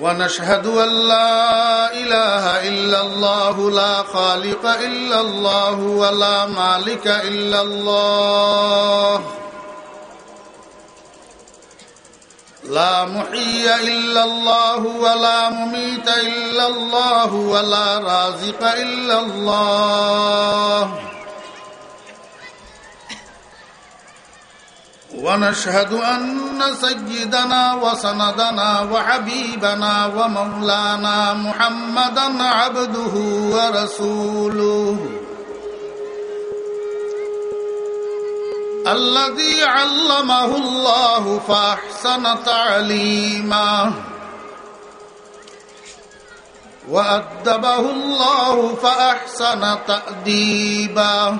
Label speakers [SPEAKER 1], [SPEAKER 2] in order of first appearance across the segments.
[SPEAKER 1] ونشهد أن لا إله إلا الله لا خالق إلا الله ولا مالك إلا الله. لا محيي إلا الله ولا مميت إلا الله ولا رازق إلا الله. ونشهد أن سيدنا وسندنا وحبيبنا ومولانا محمدا عبده ورسوله. الذي علمه الله فأحسن تعليمه. وأدبه الله فأحسن تأديبه.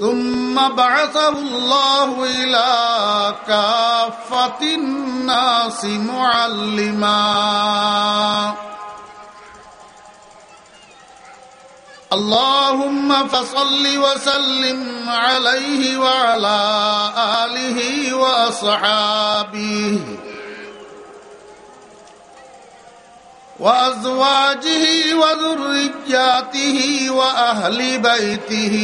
[SPEAKER 1] ثم بعثه الله إلى كافة الناس معلما. اللهم فصل وسلم عليه وعلى آله وأصحابه. وأزواجه وذرياته وأهل بيته.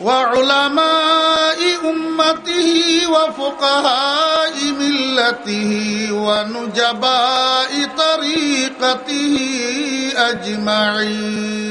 [SPEAKER 1] وعلماء أمته وفقهاء ملته ونجباء طريقته أجمعين.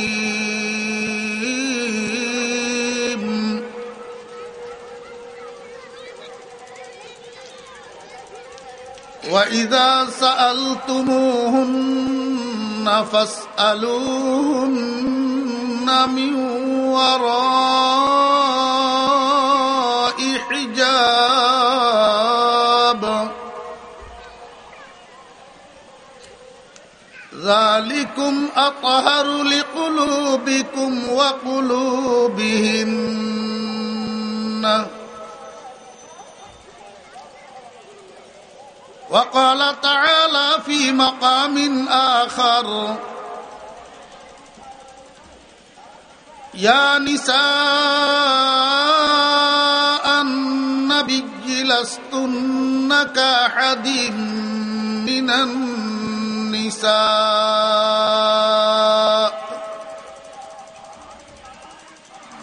[SPEAKER 1] وإذا سألتموهن فاسألوهن من وراء حجاب. ذلكم أطهر لقلوبكم وقلوبهن. وقال تعالى في مقام آخر يا نساء النبي لستن كأحد من النساء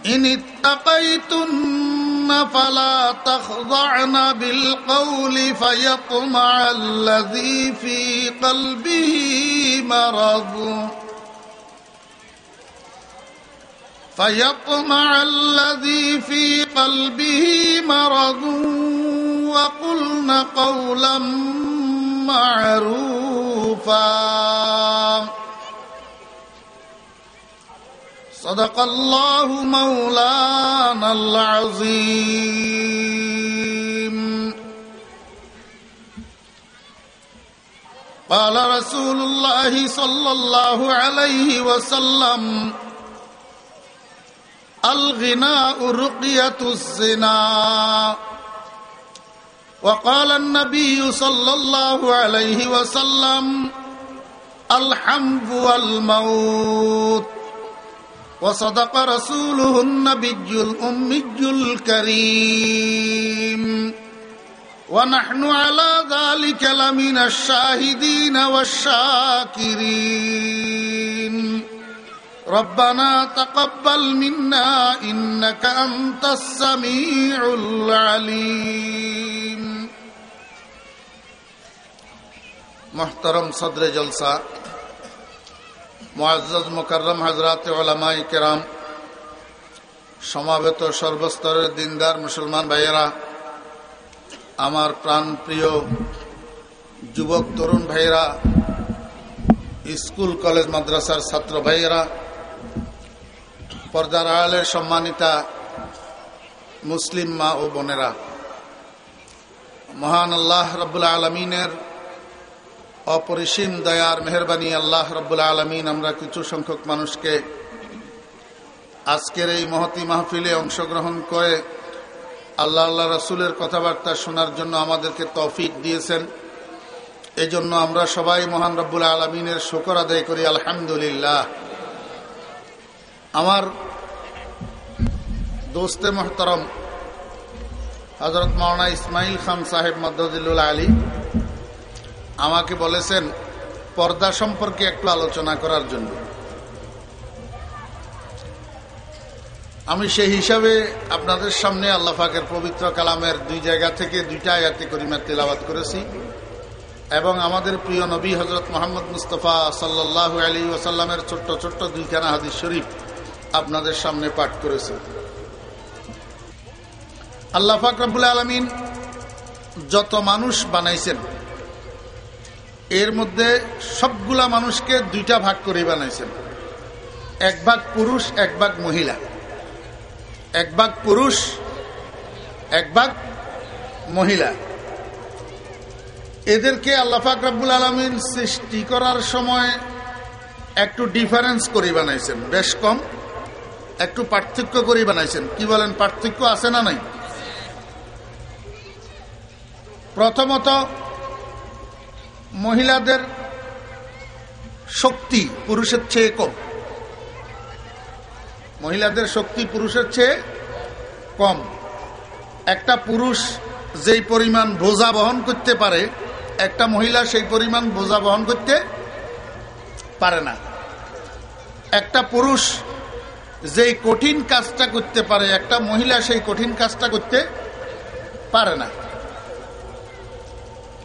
[SPEAKER 1] إن اتقيتن فلا تخضعن بالقول فيطمع الذي في قلبه مرض. فيطمع الذي في قلبه مرض. وقلن قولا معروفا. صدق الله مولانا العظيم. قال رسول الله صلى الله عليه وسلم الغناء رقية الزنا. وقال النبي صلى الله عليه وسلم الحمد والموت. وصدق رسوله النبي الأمي الكريم ونحن على ذلك لمن الشاهدين والشاكرين ربنا تقبل منا إنك أنت السميع العليم محترم صدر جلسة মোয়াজ মোকাররম হজরত ওলামাই কেরাম, সমাবেত সর্বস্তরের দিনদার মুসলমান ভাইয়েরা, আমার প্রাণ প্রিয় যুবক, তরুণ ভাইয়েরা, স্কুল, কলেজ, মাদ্রাসার ছাত্র ভাইয়েরা, পর্দার আড়ালের সম্মানিতা মুসলিম মা ও বোনেরা, মহান আল্লাহ রব্বুল আলমিনের অপরিসীম দয়ার মেহরবানি আল্লাহ রব্বুল আলমিন, আমরা কিছু সংখ্যক মানুষকে আজকের এই মহতি মাহফিলে অংশগ্রহণ করে আল্লাহ আল্লাহ রসুলের কথাবার্তা শোনার জন্য আমাদেরকে তৌফিক দিয়েছেন। এই জন্য আমরা সবাই মহান রব্বুল আলমিনের শকর আদায় করি, আলহামদুলিল্লাহ। আমার দোস্তে মহতরম হজরত মাওনা ইসমাইল খান সাহেব মদ্দুল্লাহ আলী আমাকে বলেছেন, পর্দা সম্পর্কে একটু আলোচনা করার জন্য। আমি সেই হিসাবে আপনাদের সামনে আল্লাহাকের পবিত্র কালামের দুই জায়গা থেকে দুইটা আয়াতি করিমার তেলাবাদ করেছি এবং আমাদের প্রিয় নবী হজরত মোহাম্মদ মুস্তফা সাল্লাহ আলী ওসাল্লামের ছোট্ট ছোট্ট দুইখানা হাদিস শরীফ আপনাদের সামনে পাঠ করেছি। আল্লাহ ফাকরাবুল আলমিন যত মানুষ বানাইছেন এর মধ্যে সবগুলা মানুষকে দুইটা ভাগ করে বানাইছেন। এক ভাগ পুরুষ, এক ভাগ মহিলা। এক ভাগ পুরুষ, এক ভাগ মহিলা। এদেরকে আল্লাহাক রাব্বুল আলমিন সৃষ্টি করার সময় একটু ডিফারেন্স করে বানাইছেন। বেশ কম, একটু পার্থক্য করে বানাইছেন। কি বলেন, পার্থক্য আছে না নাই? প্রথমত মহিলাদের শক্তি পুরুষের চেয়ে কম। মহিলাদের শক্তি পুরুষের চেয়ে কম। একটা পুরুষ যেই পরিমাণ বোঝা বহন করতে পারে, একটা মহিলা সেই পরিমাণ বোঝা বহন করতে পারে না। একটা পুরুষ যেই কঠিন কাজটা করতে পারে, একটা মহিলা সেই কঠিন কাজটা করতে পারে না।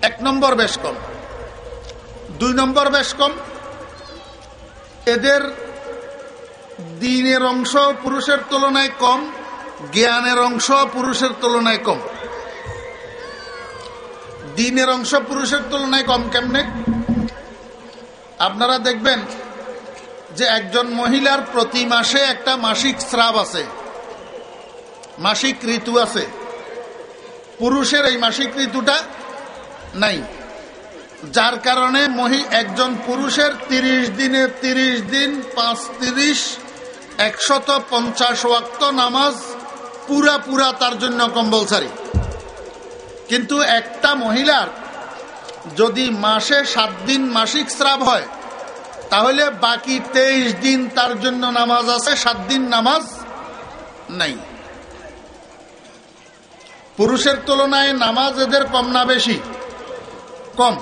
[SPEAKER 1] এক নম্বর বেশ কম। দুই নম্বর বেশ কম। এদের দিনের অংশ পুরুষের তুলনায় কম, জ্ঞানের অংশ পুরুষের তুলনায় কম। দিনের অংশ পুরুষের তুলনায় কম কেমনে? আপনারা দেখবেন যে একজন মহিলার প্রতি মাসে একটা মাসিক স্রাব আছে। মাসিক ঋতু আছে। পুরুষের এই মাসিক ঋতুটা নাই। যার কারণে মহি একজন পুরুষের তিরিশ দিনে তিরিশ দিন, পাঁচ তিরিশ, একশত পঞ্চাশ ওয়াক্ত নামাজ পুরা পুরা তার জন্য কম্পালসারি কিন্তু একটা মহিলার যদি মাসে সাত দিন মাসিক স্রাব হয়, তাহলে বাকি তেইশ দিন তার জন্য নামাজ আছে, সাত দিন নামাজ নাই। পুরুষের তুলনায় নামাজ এদের কম না বেশি? কম।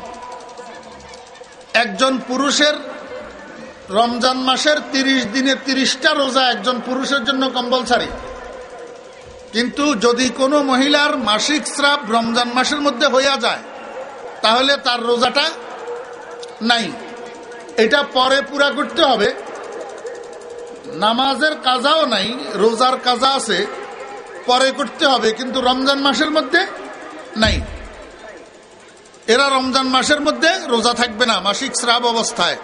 [SPEAKER 1] একজন পুরুষের রমজান মাসের তিরিশ দিনে তিরিশটা রোজা একজন পুরুষের জন্য কম্পালসারি। কিন্তু যদি কোনো মহিলার মাসিক স্রাব রমজান মাসের মধ্যে হইয়া যায়, তাহলে তার রোজাটা নাই। এটা পরে পুরা করতে হবে। নামাজের কাজাও নাই, রোজার কাজা আছে, পরে করতে হবে, কিন্তু রমজান মাসের মধ্যে নাই। এরা রমজান মাসের মধ্যে রোজা থাকবে না, মাসিক স্রাব অবস্থায়।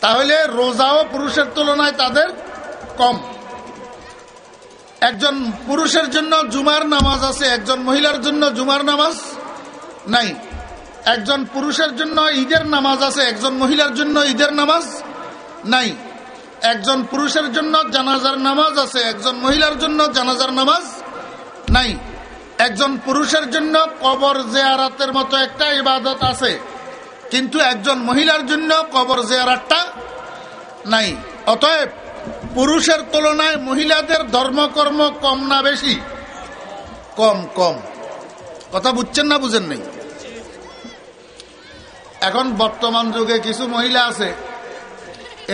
[SPEAKER 1] তাহলে রোজাও পুরুষের তুলনায় তাদের কম। একজন পুরুষের জন্য জুমার নামাজ আছে, একজন মহিলার জন্য জুমার নামাজ নাই। একজন পুরুষের জন্য ঈদের নামাজ আছে, একজন মহিলার জন্য ঈদের নামাজ নাই। একজন পুরুষের জন্য জানাজার নামাজ আছে, একজন মহিলার জন্য জানাজার নামাজ নাই। একজন পুরুষের জন্য কবর জেয়ারাতের মতো একটা ইবাদত আছে, কিন্তু একজন মহিলার জন্য কবর জেয়ারাতটা নাই। অতএব পুরুষের তুলনায় মহিলাদের ধর্মকর্ম কম না বেশি? কম কম। কথা বুঝছেন না বুঝেন নেই? এখন বর্তমান যুগে কিছু মহিলা আছে,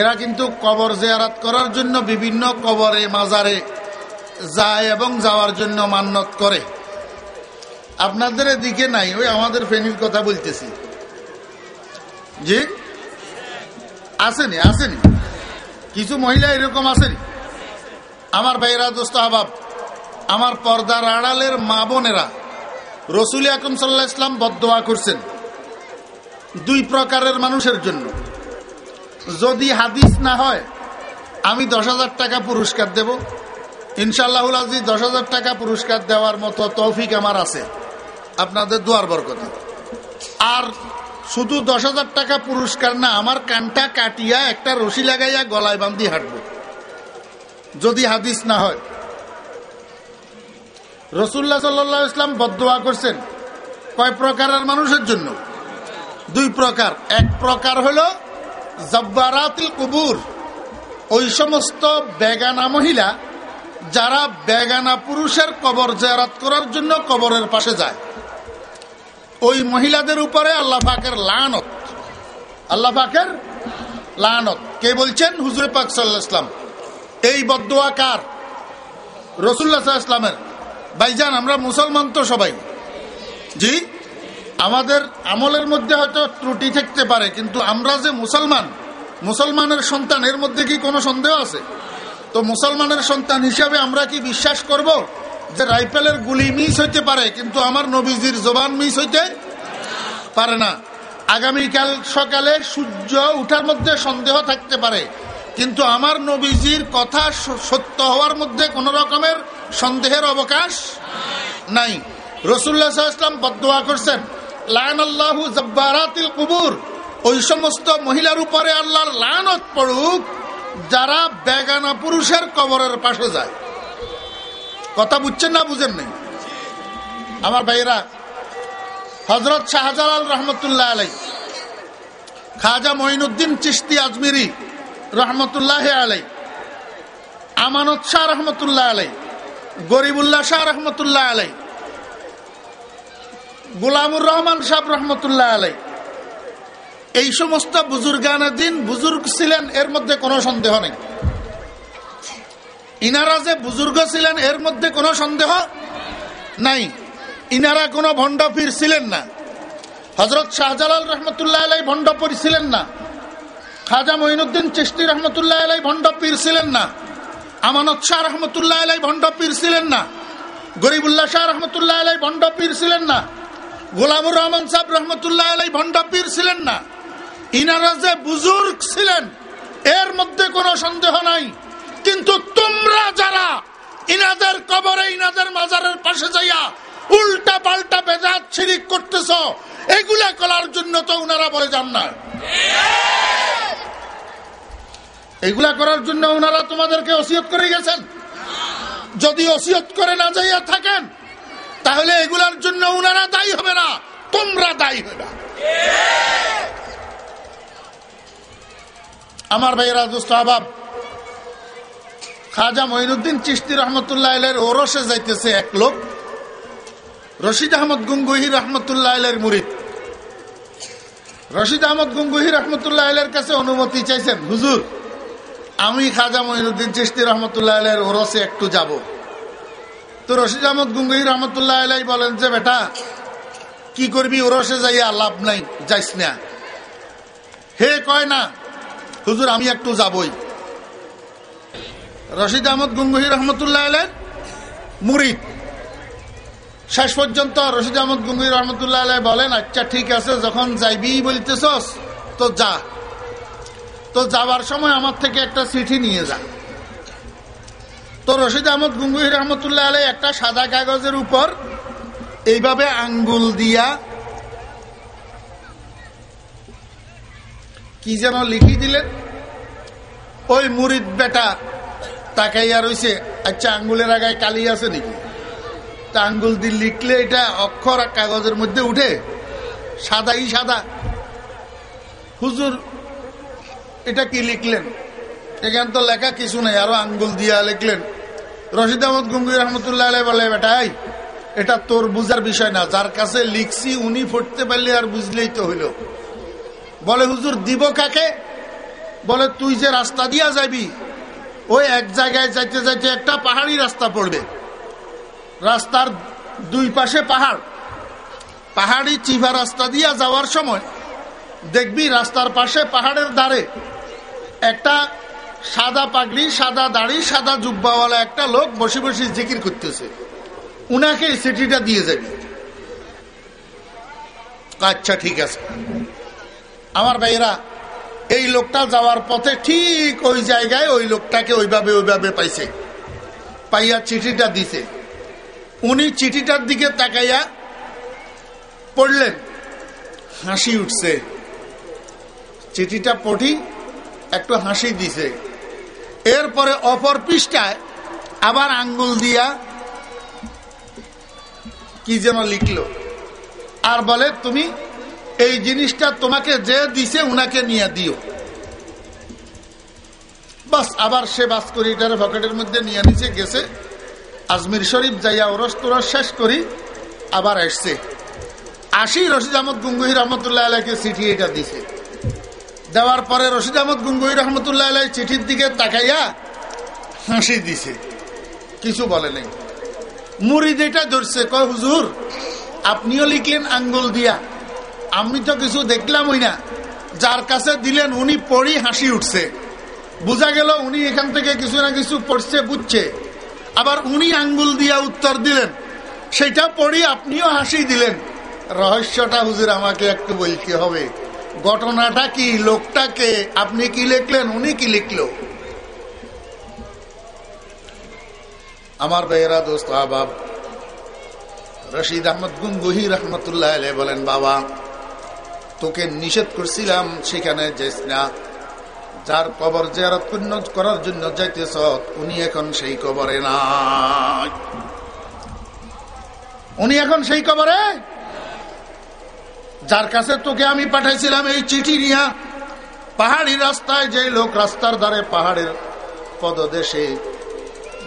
[SPEAKER 1] এরা কিন্তু কবর জেয়ারাত করার জন্য বিভিন্ন কবরে, মাজারে যায় এবং যাওয়ার জন্য মান্যত করে। আপনাদের দিকে নাই, ওই আমাদের ফেনির কথা বলতেছি। জি? আসেনি আসেনি। কিছু মহিলা এরকম আসেনি? আমার ভাইরা দোস্ত আবাব আমার পর্দার আড়ালের মা বোনেরা, রসুল আকম সাল্লাহ ইসলাম বদোয়া করছেন দুই প্রকারের মানুষের জন্য। যদি হাদিস না হয়, আমি দশ হাজার টাকা পুরস্কার দেব। ইনশাল্লাহুল আজি দশ হাজার টাকা পুরস্কার দেওয়ার মতো তৌফিক আমার আছে। আপনাদের দুয়ার বরকতে। আর শুধু দশ হাজার টাকা পুরস্কার না, আমার কানটা কাটিয়া একটা রশি লাগাইয়া গলায় বান্ধি হাঁটব। যদি হাদিস না হয়। রসুল্লাহ সাল্লা ইসলাম বদোয়া করছেন, কয় প্রকারের মানুষের জন্য? দুই প্রকার। এক প্রকার হল জব্বারাতিল কুবুর, ওই সমস্ত বেগানা মহিলা যারা বেগানা পুরুষের কবর জেরাত করার জন্য কবরের পাশে যায়। ওই মহিলাদের উপরে আল্লাহ পাকের লানত। আল্লাহ পাকের লানত। কে বলছেন? হুজুর পাক সাল্লাহ ইসলাম এই বদোয়া কার? রসুল্লাহ ইসলামের ভাইজান, আমরা মুসলমান তো সবাই। জি? আমাদের আমলের মধ্যে হয়তো ত্রুটি থাকতে পারে, কিন্তু আমরা যে মুসলমান, মুসলমানের সন্তান, এর মধ্যে কি কোনো সন্দেহ আছে? তো মুসলমানের সন্তান হিসাবে আমরা কি বিশ্বাস করব? যে রাইফেলের গুলি মিস হইতে পারে, কিন্তু আমার নবীজির জবান মিস হইতে পারে না। আগামীকাল সকালে সূর্য উঠার মধ্যে সন্দেহ থাকতে পারে, কিন্তু আমার নবীজির কথা সত্য হওয়ার মধ্যে কোন রকমের সন্দেহের অবকাশ নাই। রসুল্লাহ বদোয়া করছেন লান আল্লাহু জব্বারাতিল কুবুর। ওই সমস্ত মহিলার উপরে আল্লাহর লানত পড়ুক, যারা বেগানা পুরুষের কবরের পাশে যায়। কথা বুঝছেন না বুঝেন নেই? আমার ভাইয়েরা হজরত শাহজালাল রহমতুল্লাহ আলাই খাজা মঈনুদ্দিন চিস্তি আজমিরি রহমতুল্লাহ আলাই আমানত শাহ রহমতুল্লাহ আলাই গরিবুল্লাহ শাহ রহমতুল্লাহ আলাই গুলামুর রহমান সাহ রহমতুল্লাহ আলাই এই সমস্ত বুজুর্গানের দিন বুজুর্গ ছিলেন, এর মধ্যে কোনো সন্দেহ নেই। ইনারা যে বুজুর্গ ছিলেন, এর মধ্যে কোনো সন্দেহ নাই। ইনারা কোনো ভণ্ডপীর ছিলেন না। হজরত শাহজালাল রহমতুল্লাহ আলাই ভণ্ডপীর ছিলেন না। খাজা মঈনুদ্দিন চিস্তি রহমতুল্লাহ আলাই ভণ্ডপীর ছিলেন না। আমানত শাহ রহমতুল্লাহ আলাই ভণ্ডপীর ছিলেন না। গরিবুল্লাহ শাহ রহমতুল্লাহ আলাই ভণ্ডপীর ছিলেন না। গোলামুর রহমান সাহেব রহমতুল্লাহ আলাই ভণ্ডপীর ছিলেন না। ইনারা যে বুজুর্গ ছিলেন, এর মধ্যে কোনো সন্দেহ নাই। কিন্তু তোমরা যারা ইনাদের কবরে, ইনাদের মাজারের পাশে যাইয়া উল্টা পাল্টা বেজাত ছিরিক করতেছ, এগুলা করার জন্য তো উনারা বলে যান না এগুলা করার জন্য ওনারা তোমাদেরকে ওসিয়ত করে গেছেন। যদি ওসিয়ত করে না যাইয়া থাকেন, তাহলে এগুলার জন্য ওনারা দায়ী হবে না, তোমরা দায়ী হবে না। আমার ভাইয়েরা, দুস্ত, আবাব খাজা মঈনুদ্দিন চিস্তি রহমতুল্লাহ ওরসে যাইতেছে এক লোক। রশিদ আহমদ গুঙ্গুহি রহমতুল্লাহ মুরিদ। রশিদ আহমদ গুঙ্গুহি রহমতুল্লাহ কাছে অনুমতি চাইছেন, হুজুর, আমি খাজা মঈনুদ্দিন চিস্তি রহমতুল্লাহ আলের ওরসে একটু যাব। তো রশিদ আহমদ গুঙ্গুহি রহমতুল্লাহ আলাই বলেন, যে বেটা, কি করবি? ওরসে যাইয়া লাভ নাই, যাইস না। হে কয়, না, হুজুর, আমি একটু যাবই। রশিদ আহমদ গুঙ্গুহি রহমতুল্লাহ আলের মুরিদ। শেষ পর্যন্ত রশিদ আহমদ গুঙ্গুহি রহমতুল্লাহ আলাই বলেন আচ্ছা ঠিক আছে, যখন যাইবি বলতেছস, তো যা। তো যাওয়ার সময় আমার থেকে একটা চিঠি নিয়ে যা। তো রশিদ আহমদ গুঙ্গুহি রহমতুল্লাহ আলাই একটা সাদা কাগজের উপর এইভাবে আঙ্গুল দিয়া কি যেন লিখি দিলেন, ওই মুরিদ বেটা তাকাইয়া রয়েছে আচ্ছা আঙ্গুলের আগায় কালি আছে নাকি? তা আঙ্গুল দিয়ে লিখলে এটা অক্ষর আর কাগজের মধ্যে উঠে সাদাই সাদা। হুজুর, এটা কি লিখলেন? এখান তো লেখা কিছু নেই, আরও আঙ্গুল দিয়া লিখলেন। রশিদ আহমদ গঙ্গুর রহমতুল্লাহ বলে বেটাই এটা তোর বুঝার বিষয় না, যার কাছে লিখছি উনি ফুটতে পারলে আর বুঝলেই তো হইল। বলে, হুজুর, দিব কাকে? বলে, তুই যে রাস্তা দিয়া যাবি ওই এক জায়গায় যাইতে যাইতে একটা পাহাড়ি রাস্তা পড়বে। রাস্তার দুই পাশে পাহাড়। পাহাড়ি চিভা রাস্তা দিয়া যাওয়ার সময় দেখবি রাস্তার পাশে পাহাড়ের দ্বারে একটা সাদা পাগড়ি, সাদা দাড়ি, সাদা জুব্বাওয়ালা একটা লোক বসে বসে জিকির করতেছে। উনাকে চিঠিটা দিয়ে যাবি। আচ্ছা ঠিক আছে। আমার ভাইয়েরা এই লোকটা যাওয়ার পথে ঠিক ওই জায়গায় ওই লোকটাকে ওইভাবে ওইভাবে পাইছে। পাইয়া চিঠিটা দিছে। উনি চিঠিটার দিকে তাকাইয়া পড়লেন। হাসি উঠছে। চিঠিটা পড়ি একটু হাসি দিছে। এরপরে অপর পৃষ্ঠায় আবার আঙ্গুল দিয়া কি যেন লিখলো। আর বলে, তুমি এই জিনিসটা তোমাকে যে দিছে উনাকে নিয়ে দিও। বাস, আবার সে বাস করি এটার পকেটের মধ্যে নিয়ে নিচে গেছে। আজমির শরীফ যাইয়া ওরস তোরস শেষ করি, আবার আসছে। আসি রশিদ আহমদ গুঙ্গুহি রহমতুল্লাহ আলাইকে চিঠি এটা দিছে। দেওয়ার পরে রশিদ আহমদ গুঙ্গুহি রহমতুল্লাহ আলাই চিঠির দিকে তাকাইয়া হাসি দিছে। কিছু বলে নেই। মুড়ি যেটা ধরছে, কয়, হুজুর, আপনিও লিখলেন আঙ্গুল দিয়া। আমি তো কিছু দেখলাম ওই না। যার কাছে দিলেন, উনি পড়ি হাসি উঠছে। বোঝা গেল উনি এখান থেকে কিছু না কিছু পড়ছে, বুঝছে। আবার উনি আঙ্গুল দিয়া উত্তর দিলেন, সেটা পড়ি আপনিও হাসি দিলেন। রহস্যটা হুজুর আমাকে একটু বলতে হবে। ঘটনাটা কি? লোকটাকে আপনি কি লিখলেন? উনি কি লিখলো? আমার বেয়েরা দোস্ত রশিদ আহমদ গুঙ্গুহি রহমতুল্লাহ বলেন, বাবা তোকে নিষেধ করছিলাম সেখানে যাইস না। যার কবর জেয়ারত করার জন্য যাইতেছ, উনি এখন সেই কবরে নাই। উনি এখন সেই কবরে? যার কাছে তোকে আমি পাঠাইছিলাম এই চিঠি নিয়া, পাহাড়ি রাস্তায় যে লোক রাস্তার ধারে পাহাড়ের পদদেশে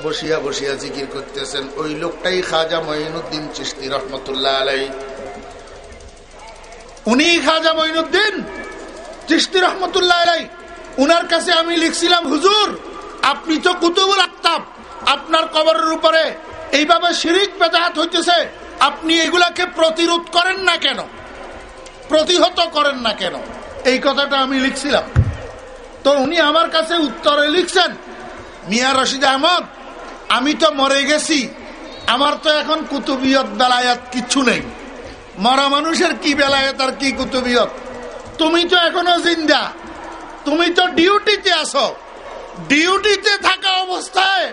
[SPEAKER 1] বসিয়া বসিয়া জিকির করতেছেন, ওই লোকটাই খাজা মঈনুদ্দিন চিস্তি রহমতুল্লাহ আলাই উনি খাজা মঈনুদ্দিন চিস্তি রহমতুল্লাহ উনার কাছে আমি লিখছিলাম, হুজুর, আপনি তো কুতুবুল আক্তাব আপনার কবরের উপরে এইভাবে শিরিক বেদাহাত হইতেছে, আপনি এগুলাকে প্রতিরোধ করেন না কেন? প্রতিহত করেন না কেন? এই কথাটা আমি লিখছিলাম। তো উনি আমার কাছে উত্তরে লিখছেন, মিয়া রশিদ আহমদ, আমি তো মরে গেছি, আমার তো এখন কুতুবিয়ত বেলায়াত কিচ্ছু নেই। মরা মানুষের কি বেলায় তার কি কুতুবিয়ত? তুমি তো এখনও জিন্দা। তুমি তো ডিউটিতে আসো ডিউটিতে থাকা অবস্থায়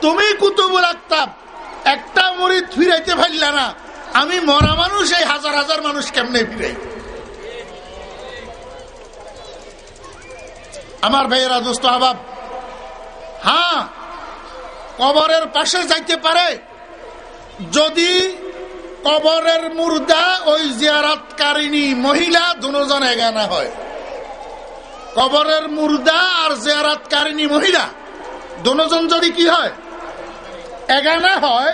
[SPEAKER 1] তুমি কুতুবুল আক্তাব। একটা মরিদ ফিরাইতে পারলা না। আমি মরা মানুষ, এই হাজার হাজার মানুষ কেমনে ফিরাই আমার ভাইয়েরা, দোস্ত, আবাব। হ্যাঁ কবরের পাশে যাইতে পারে। যদি কবরের মুর্দা ওই জিয়ারাতকারিনী মহিলা দুজন এগানা হয়। কবরের মুর্দা আর জিয়ারাতকারিনী মহিলা, দুজন যদি কি হয়? এগানা হয়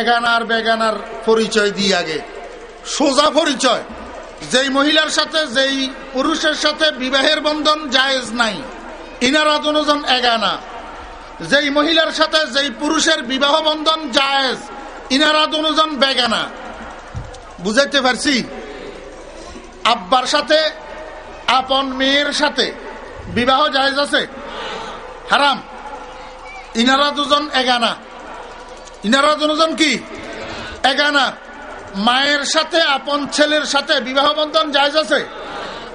[SPEAKER 1] এগানার বেগানার পরিচয় দিয়ে আগে। সোজা পরিচয়, যেই মহিলার সাথে, যেই পুরুষের সাথে বিবাহের বন্ধন জায়েজ নাই, ইনারা দুজন এগানা যেই মহিলার সাথে, যেই পুরুষের বিবাহ বন্ধন জায়েজ ইনারা দুজন বেগানা। বুঝাইতে পারছি? আব্বার সাথে, আপন মেয়ের সাথে বিবাহ জায়েজ আছে? হারাম। ইনারা দুজন এগানা। ইনারা দুজন কি? এগানা। মায়ের সাথে, আপন ছেলের সাথে বিবাহ বন্ধন জায়জ আছে?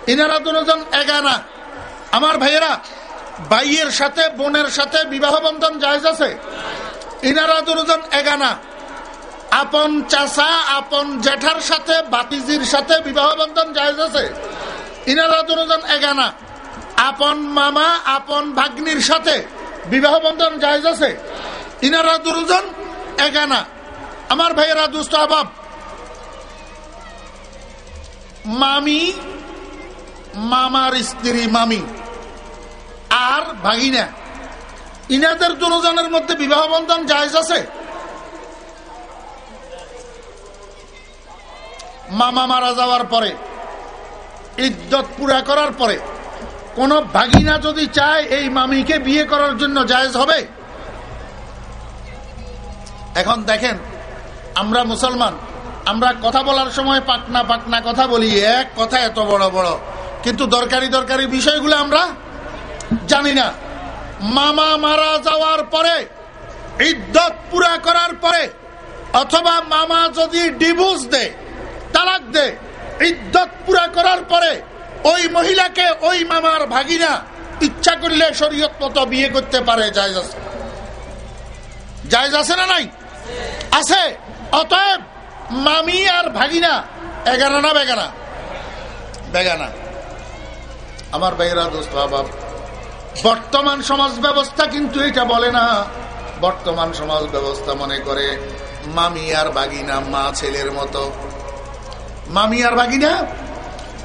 [SPEAKER 1] ইনারা দুজন এগানা। আমার ভাইয়েরা, ভাইয়ের সাথে, বোনের সাথে বিবাহ বন্ধন জায়জ আছে? ইনারা দুজন এগানা। আপন চাষা আপন জেঠার সাথে, বাতিজির সাথে বিবাহ বন্ধন জায়জ আছে। ইনারা দুজন এগানা। আপন মামা, আপন ভাগ্নির সাথে বিবাহ বন্ধন জায়জ আছে। ইনারা দুজন এগানা। আমার ভাইয়েরা দুস্থ অভাব মামি, মামার স্ত্রী মামি আর ভাগিনা। ইনাদের দুজনের মধ্যে বিবাহ বন্ধন জায়জ আছে। মামা মারা যাওয়ার পরে, ইজ্জত পুরা করার পরে, কোন ভাগিনা যদি চায় এই মামিকে বিয়ে করার জন্য জায়জ হবে? এখন দেখেন, আমরা মুসলমান, আমরা কথা বলার সময় পাটনা পাটনা কথা বলি, এক কথা এত বড় বড়। কিন্তু দরকারি দরকারি বিষয়গুলো আমরা জানি না। মামা মারা যাওয়ার পরে ইদ্যত পুরা করার পরে, অথবা মামা যদি ডিভোর্স দে তালাক দে। ইদ্যত পুরা করার পরে ওই মহিলাকে ওই মামার ভাগিনা ইচ্ছা করলে শরীয়ত মতো বিয়ে করতে পারে, জায়জ আছে। জায়জ আছে না নাই? আছে। অতএব মামি আর ভাগিনা এগারো না বেগানা? বেগানা। আমার বেগরা দোস্ত বাবা বর্তমান সমাজ ব্যবস্থা কিন্তু এটা বলে না। বর্তমান সমাজ ব্যবস্থা মনে করে মামি আর বাগিনা মা ছেলের মতো। মামি আর বাগিনা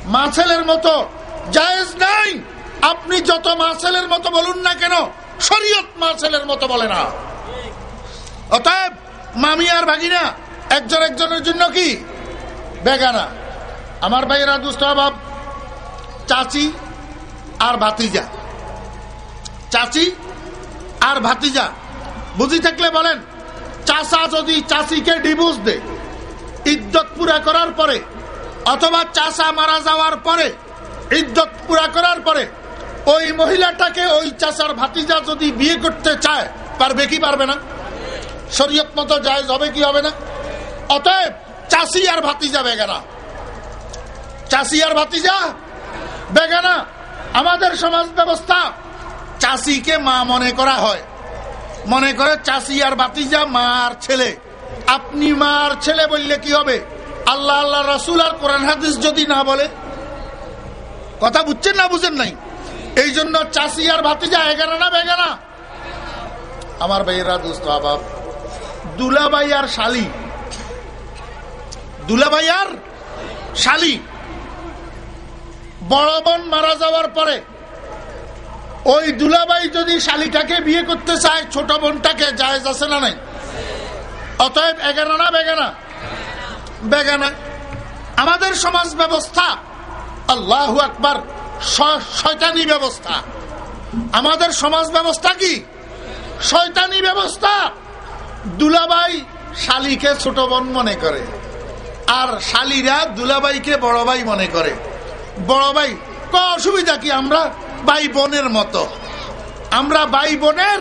[SPEAKER 1] মা ছেলের মতো জায়েজ নাই। আপনি যত মা ছেলের মতো বলুন না কেন, শরীয়ত মা ছেলের মতো বলে না। অতএব মামি আর ভাগিনা, একজন একজনের জন্য কি? বেগানা। আমার ভাইয়েরা অভাব চাচি আর ভাতিজা। চাচি আর ভাতিজা। বুঝি থাকলে বলেন চাষা যদি চাষিকে ডিভোর্স দে ইদ্যত পুরা করার পরে, অথবা চাষা মারা যাওয়ার পরে ইদ্যত পুরা করার পরে, ওই মহিলাটাকে ওই চাষার ভাতিজা যদি বিয়ে করতে চায়, পারবে কি পারবে না? শরীয়ত মতো জায়জ হবে কি হবে না? অতএব চাষি আর ভাতিজা বেগানা। চাষি আর ভাতিজা বেগানা। আমাদের সমাজ ব্যবস্থা চাষিকে মা মনে করা হয়। মনে করে চাষি আর ভাতিজা মা আর ছেলে। আপনি মার ছেলে বললে কি হবে? আল্লাহ আল্লাহ, রসুল আর কোরআন হাদিস যদি না বলে, কথা বুঝছেন না বুঝেন নাই? এই জন্য চাষি আর ভাতিজা, এগারো না বেগানা আমার ভাইয়েরা দুস্থ আবাব দুলাবাই আর শালি। দুলাবাই আর শালি। বড় বোন মারা যাওয়ার পরে, ওই দুলাবাই যদি শালিটাকে বিয়ে করতে চায়, ছোট বোনটাকে, জায়েজ আছে না নাই? অতএব এগারো না, বেগানা। বেগানা। আমাদের সমাজ ব্যবস্থা আল্লাহ আকবার শয়তানি ব্যবস্থা। আমাদের সমাজ ব্যবস্থা কি? শয়তানি ব্যবস্থা। দুলাবাই শালিকে ছোট বোন মনে করে, আর শালিরা দুলাবাইকে বড় ভাই মনে করে। বড় ভাই, ক অসুবিধা কি? আমরা ভাই বোনের মতো। আমরা ভাই বোনের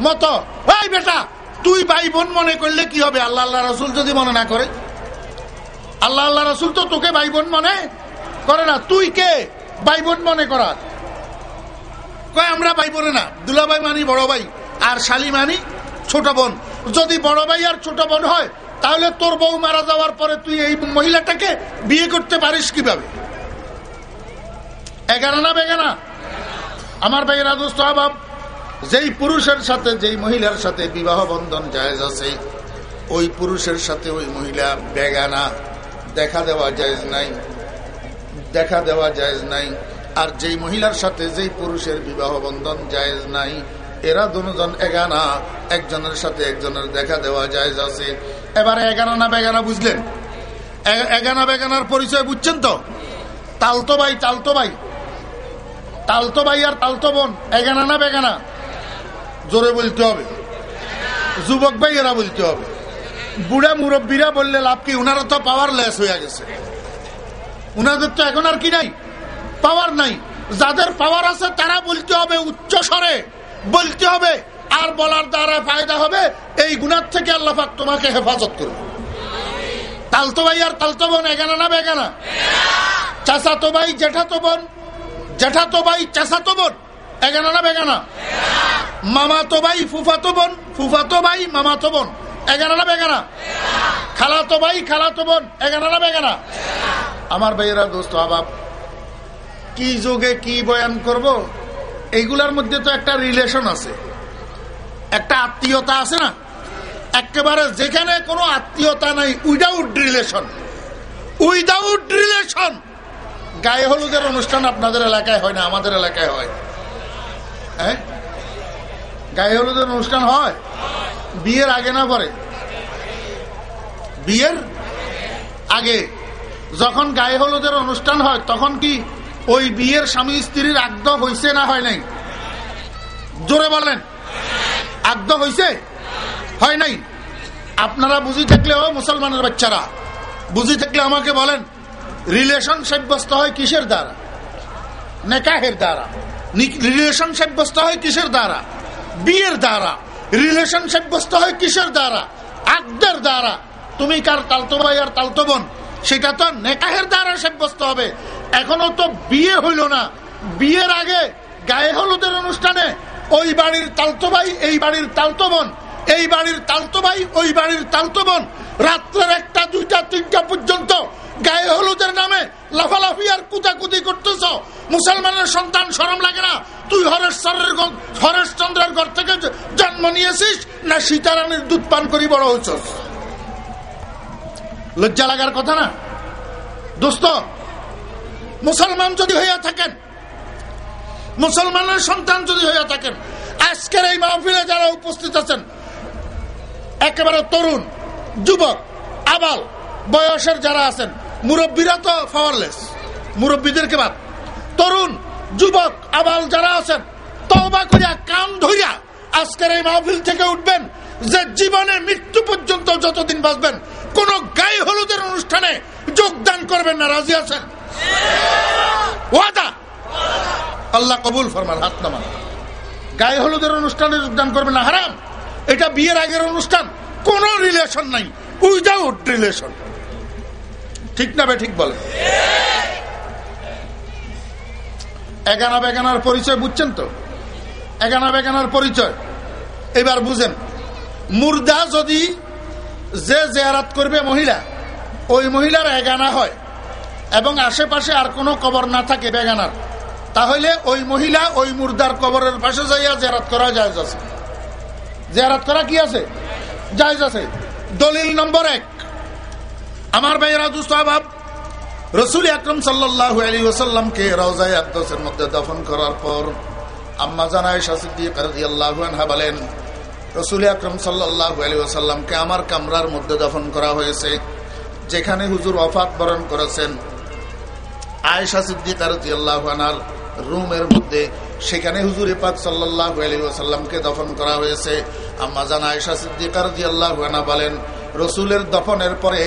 [SPEAKER 1] মতো। ভাই বেটা তুই ভাই বোন মনে করলে কি হবে? আল্লাহ আল্লাহ রসুল যদি মনে না করে? আল্লাহ আল্লাহ রসুল তো তোকে ভাই বোন মনে করে না। তুই কে? ভাই বোন মনে করার কয়, আমরা ভাই বোনে না। দুলাভাই মানি, বড় ভাই। আর শালি মানি, ছোট বোন। যদি বড় ভাই আর ছোট বোন হয়, তাহলে তোর বউ মারা যাওয়ার পরে তুই এই মহিলাটাকে বিয়ে করতে পারিস কীভাবে? এগারো না বেগানা? আমার ভাইয়েরা দোস্ত অভাব যেই পুরুষের সাথে, যেই মহিলার সাথে বিবাহ বন্ধন জায়েজ আছে, ওই পুরুষের সাথে ওই মহিলা বেগানা, দেখা দেওয়া জায়েজ নাই, দেখা দেওয়া জায়েজ নাই, আর যেই মহিলার সাথে যেই পুরুষের বিবাহ বন্ধন জায়েজ নাই, এরা দুজন এগানা, একজনের সাথে একজনের দেখা দেওয়া জায়েজ আছে। এবারে এগানা না বেগানা বুঝলেন? এগানা বেগানার পরিচয় বুঝছেন তো? তালতো ভাই তালতো ভাই তালতো ভাই আর তালতো বোন এগানা না বেগানা? জোরে বলতে হবে। যুবক ভাই এরা বলতে হবে। বুড়া মুরব্বীরা বললে লাভ কি? উনারা তো পাওয়ার লেস হয়ে গেছে। উনাদের তো এখন আর কি নাই? পাওয়ার নাই। যাদের পাওয়ার আছে, তারা বলতে হবে উচ্চ স্বরে। বলতে হবে, আর বলার দ্বারা ফায়দা হবে। এই গুণার থেকে আল্লাহাক তোমাকে হেফাজত করবে তালতো ভাই আর তালতো বোন, এগানা না বেগানা? চাষাতো ভাই, জেঠাতো বোন, জেঠাতো ভাই চাষাতো বোন, এগানা না বেগানা? মামাতো ভাই, ফুফাতো বোন, ফুফাতো ভাই, মামাতো বোন। এগানা না বেগানা খালাতো ভাই, খালাতো বোন। এগানা না বেগানা আমার ভাইয়েরা, দোস্ত, আবাব, কি যোগে কি বয়ান করব? এইগুলার মধ্যে তো একটা রিলেশন আছে। একটা আত্মীয়তা আছে না? একেবারে যেখানে কোনো আত্মীয়তা নাই উইদাউট রিলেশন উইদাউট রিলেশন গায়ে হলুদের অনুষ্ঠান আপনাদের এলাকায় হয় না, আমাদের এলাকায় হয়। হ্যাঁ? গায়ে হলুদের অনুষ্ঠান হয়। বিয়ের আগে না পরে? বিয়ের আগে। যখন গায়ে হলুদের অনুষ্ঠান হয়, তখন কি ওই বিয়ের স্বামী স্ত্রীর আগ্ধ হয়েছে না হয় নাই? জোরে বলেন। আগ্ধ হয়েছে হয় নাই? আপনারা বুঝি থাকলে, ও মুসলমানের বাচ্চারা, বুঝি থাকলে আমাকে বলেন, রিলেশন সাব্যস্ত হয় কিসের দ্বারা? নেকাহের দ্বারা। রিলেশন সাব্যস্ত হয় কিসের দ্বারা? বিয়ের দ্বারা রিলেশন সাব্যস্ত হয় কিসের দ্বারা? আগদের দ্বারা। তুমি কার তালতো ভাই আর তালতো বোন? সেটা তো নেকাহের দ্বারা সাব্যস্ত হবে। এখনও তো বিয়ে হইল না। বিয়ের আগে গায়ে হলুদের অনুষ্ঠানে ওই বাড়ির তালতো ভাই, এই বাড়ির তালতো বোন, এই বাড়ির তালতো ভাই, ওই বাড়ির তালতো বোন। রাত্রের একটা, দুইটা, তিনটা পর্যন্ত গায়ে হলুদের নামে লাফালাফি আর কুতাকুতি করতেছ। মুসলমানের সন্তান সরম লাগে না। তুই হরেশ্বরের হরেশচন্দ্রের ঘর থেকে জন্ম নিয়েছিস, না সীতারানীর দুধ পান করি বড় হয়েছ লজ্জা লাগার কথা না? দোস্ত, মুসলমান যদি হইয়া থাকেন, মুসলমানের সন্তান যদি হইয়া থাকেন, আজকের এই মাহফিলে যারা উপস্থিত আছেন, একেবারে তরুণ, যুবক, আবাল, বয়সের যারা আছেন মুরব্বীরা তো পাওয়ারলেস মুরব্বীদেরকে বাদ। তরুণ, যুবক, আবাল যারা আছেন তবা করিয়া, কান ধরিয়া আজকের এই মাহফিল থেকে উঠবেন যে জীবনে মৃত্যু পর্যন্ত যতদিন বাঁচবেন, কোন গায়ে হলুদের অনুষ্ঠানে যোগদান করবেন না। রাজি আছেন? আল্লাহ কবুল ফরমান হাত নামান। গায়ে হলুদের অনুষ্ঠানে যোগদান করবেন না। হারাম। এটা বিয়ের আগের অনুষ্ঠান। কোন রিলেশন নাই। উইদাউট রিলেশন ঠিক না ঠিক বলে। এগানা বেগানার পরিচয় বুঝছেন তো? এগানা বেগানার পরিচয়। এবার বুঝেন, মুর্দা যদি যে জেয়ারাত করবে মহিলা, ওই মহিলার এগানা হয় এবং আশেপাশে আর কোনো কবর না থাকে বেগানার, তাহলে ওই মহিলা ওই মুর্দার কবরের পাশে যাইয়া জেরাত করা যায় আছে। জেরাত করা কি আছে? জায়জ আছে। দলিল নম্বর এক আমার ভাইয়েরা দুস্তাবাব রসুল আকরম সাল্লাহ আলী ওসাল্লামকে রওজাই আকদসের মধ্যে দফন করার পর আম্মা জানায় শাসিদ্দিকাহা বলেন, রসুল আকরম সাল্লাহ আলী ওসাল্লামকে আমার কামরার মধ্যে দফন করা হয়েছে, যেখানে হুজুর অফাত বরণ করেছেন। আয়েশা সিদ্দিকার আল্লাহানার রুমের মধ্যে, সেখানে হুজুর পাক সাল্লাহ আলী ওসাল্লামকে দফন করা হয়েছে। আম্মা জানা আয়েশা আল্লাহানা বলেন, রসুলের দফনের পরে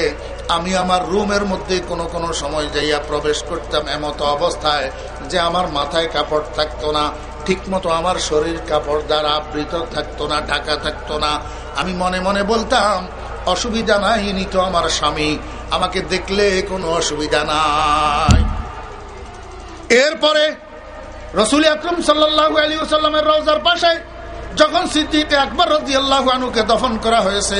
[SPEAKER 1] আমি আমার রুমের মধ্যে কোনো কোনো সময় যাইয়া প্রবেশ করতাম এমতো অবস্থায় যে আমার মাথায় কাপড় থাকতো না ঠিক মতো আমার শরীর কাপড় দ্বারা আবৃত থাকতো না, ঢাকা থাকতো না। আমি মনে মনে বলতাম, অসুবিধা নাই, ইনি তো আমার স্বামী, আমাকে দেখলে কোনো অসুবিধা নাই। এরপরে রসুল আকরম সাল্লাহ আলী সাল্লামের রওজার পাশে যখন সিদ্দিক আকবর রদি আল্লাহ আনুকে দফন করা হয়েছে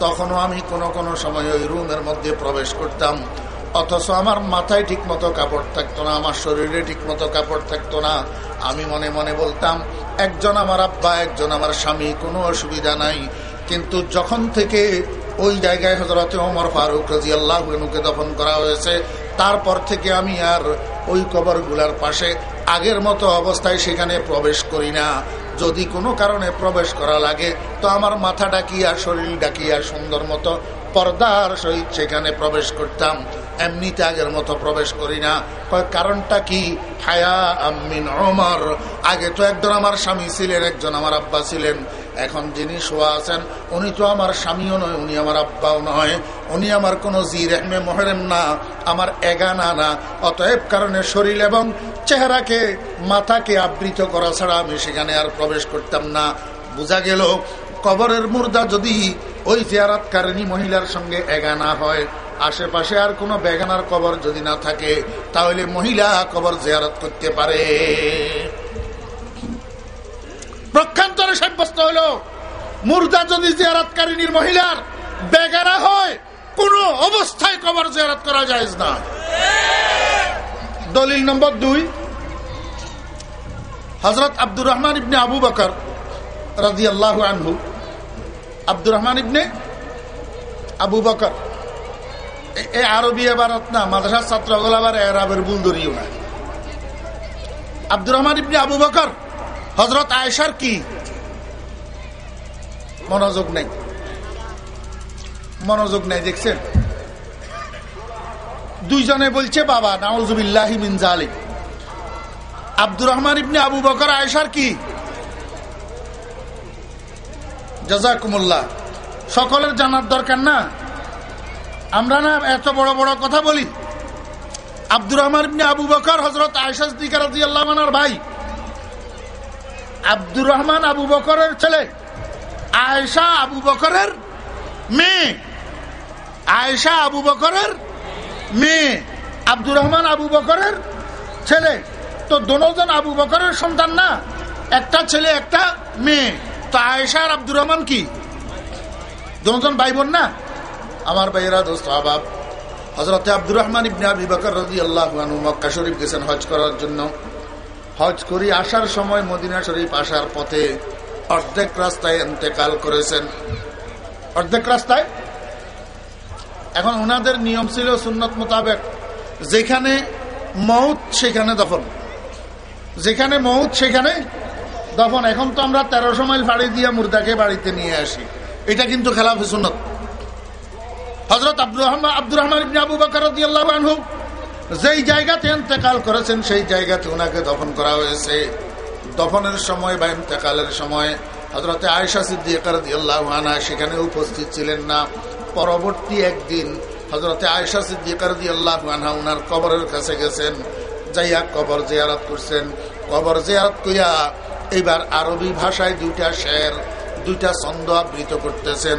[SPEAKER 1] তখনও আমি কোনো কোনো সময় ওই রুমের মধ্যে প্রবেশ করতাম। অথচ আমার মাথায় ঠিক মতো কাপড় থাকতো না, আমার শরীরে ঠিক মতো কাপড় থাকতো না। আমি মনে মনে বলতাম, একজন আমার আব্বা, একজন আমার স্বামী, কোনো অসুবিধা নাই। কিন্তু যখন থেকে ওই জায়গায় হজরতে ওমর ফারুক রাজি দফন করা হয়েছে, তারপর থেকে আমি আর ওই কবরগুলার পাশে আগের মতো অবস্থায় সেখানে প্রবেশ করি না। যদি কোনো কারণে প্রবেশ করা লাগে, তো আমার মাথা ডাকিয়া, শরীর ডাকিয়া, সুন্দর মতো পর্দার সহিত সেখানে প্রবেশ করতাম। এমনিতে আগের মতো প্রবেশ করি না। কারণটা কি? হায়া আমিন অমর আগে তো একজন আমার স্বামী ছিলেন, একজন আমার আব্বা ছিলেন। এখন যিনি শোয়া আছেন, উনি তো আমার স্বামীও নয়, উনি আমার আব্বাও নয়। উনি আমার কোনো জিরেহমে মহরেম না, আমার এগানা না। অতএব কারণে শরীর এবং চেহারাকে, মাথাকে আবৃত করা ছাড়া আমি সেখানে আর প্রবেশ করতাম না। বোঝা গেল, কবরের মুর্দা যদি ওই জিয়ারাতকারিনী মহিলার সঙ্গে এগানা হয়, আশেপাশে আর কোনো বেগানার কবর যদি না থাকে, তাহলে মহিলা কবর জিয়ারত করতে পারে। প্রক্ষান্তরে সাব্যস্ত হলো। মুর্দা যদি জিয়ারতকারিনীর মহিলার বেগানা হয়, কোন অবস্থায় কবর জিয়ারত করা যায় না। দলিল নম্বর দুই হজরত আব্দুর রহমান ইবনে আবু বকর রাজি আল্লাহ আনহু, আব্দুর রহমান ইবনে আবু বকর। এই আরবি এবারত না, মাদ্রাসার ছাত্র আবার এরাবের বুল ধরিও না। আব্দুর রহমান ইবনে আবু বকর হজরত আয়েশার কি? মনোযোগ নেই। মনোযোগ নেই, দেখছেন? দুইজনে বলছে, বাবা নাউজুবিল্লাহি মিন জালিম আব্দুর রহমান ইবনে আবু বকর, আয়েশার কি? জাজাকুমুল্লাহ সকলের জানার দরকার না। আমরা না এত বড় বড় কথা বলি। আব্দুর রহমান ইবনে আবু বকর হজরত আয়সাস দিকার ভাই আব্দুর রহমান আবু বকরের ছেলে, আয়েশা আবু বকরের মেয়ে। আয়েশা আবু বকরের মেয়ে, আব্দুর রহমান আবু বকরের ছেলে। তো দোনোজন আবু বকরের সন্তান না, একটা ছেলে, একটা মেয়ে। তো আয়েশা আর আব্দুর রহমান কি? দুজন ভাই বোন না? আমার ভাইয়েরা, দোস্ত, আবাব হজরত আব্দুর রহমান ইবনে আবি বকর রাজি আল্লাহ মক্কা শরীফ গেছেন হজ করার জন্য। হজ করি আসার সময় মদিনা শরীফ আসার পথে অর্ধেক রাস্তায় এতেকাল করেছেন। অর্ধেক রাস্তায়? এখন ওনাদের নিয়ম ছিল সুন্নত মোতাবেক, যেখানে মৌত সেখানে দফন। যেখানে মৌত সেখানে দফন। এখন তো আমরা তেরোশো মাইল ফাড়ি দিয়ে মুর্দাকে বাড়িতে নিয়ে আসি। এটা কিন্তু খেলাফি সুন্নত। হজরত আব্দুর রহমান আব্দুর রহমান আবু বকর আনহু যেই জায়গাতে ইন্তেকাল করেছেন, সেই জায়গাতে ওনাকে দফন করা হয়েছে। দফনের সময় বা ইন্তেকালের সময় হজরতে আয়েশা সিদ্দিকার সেখানে উপস্থিত ছিলেন না। পরবর্তী একদিন হজরতে আয়েশা সিদ্দিকার ওনার কবরের কাছে গেছেন, যাইয়া কবর জিয়ারত করছেন। কবর জিয়ারত কইয়া এবার আরবি ভাষায় দুইটা শের, দুইটা ছন্দ আবৃত করতেছেন।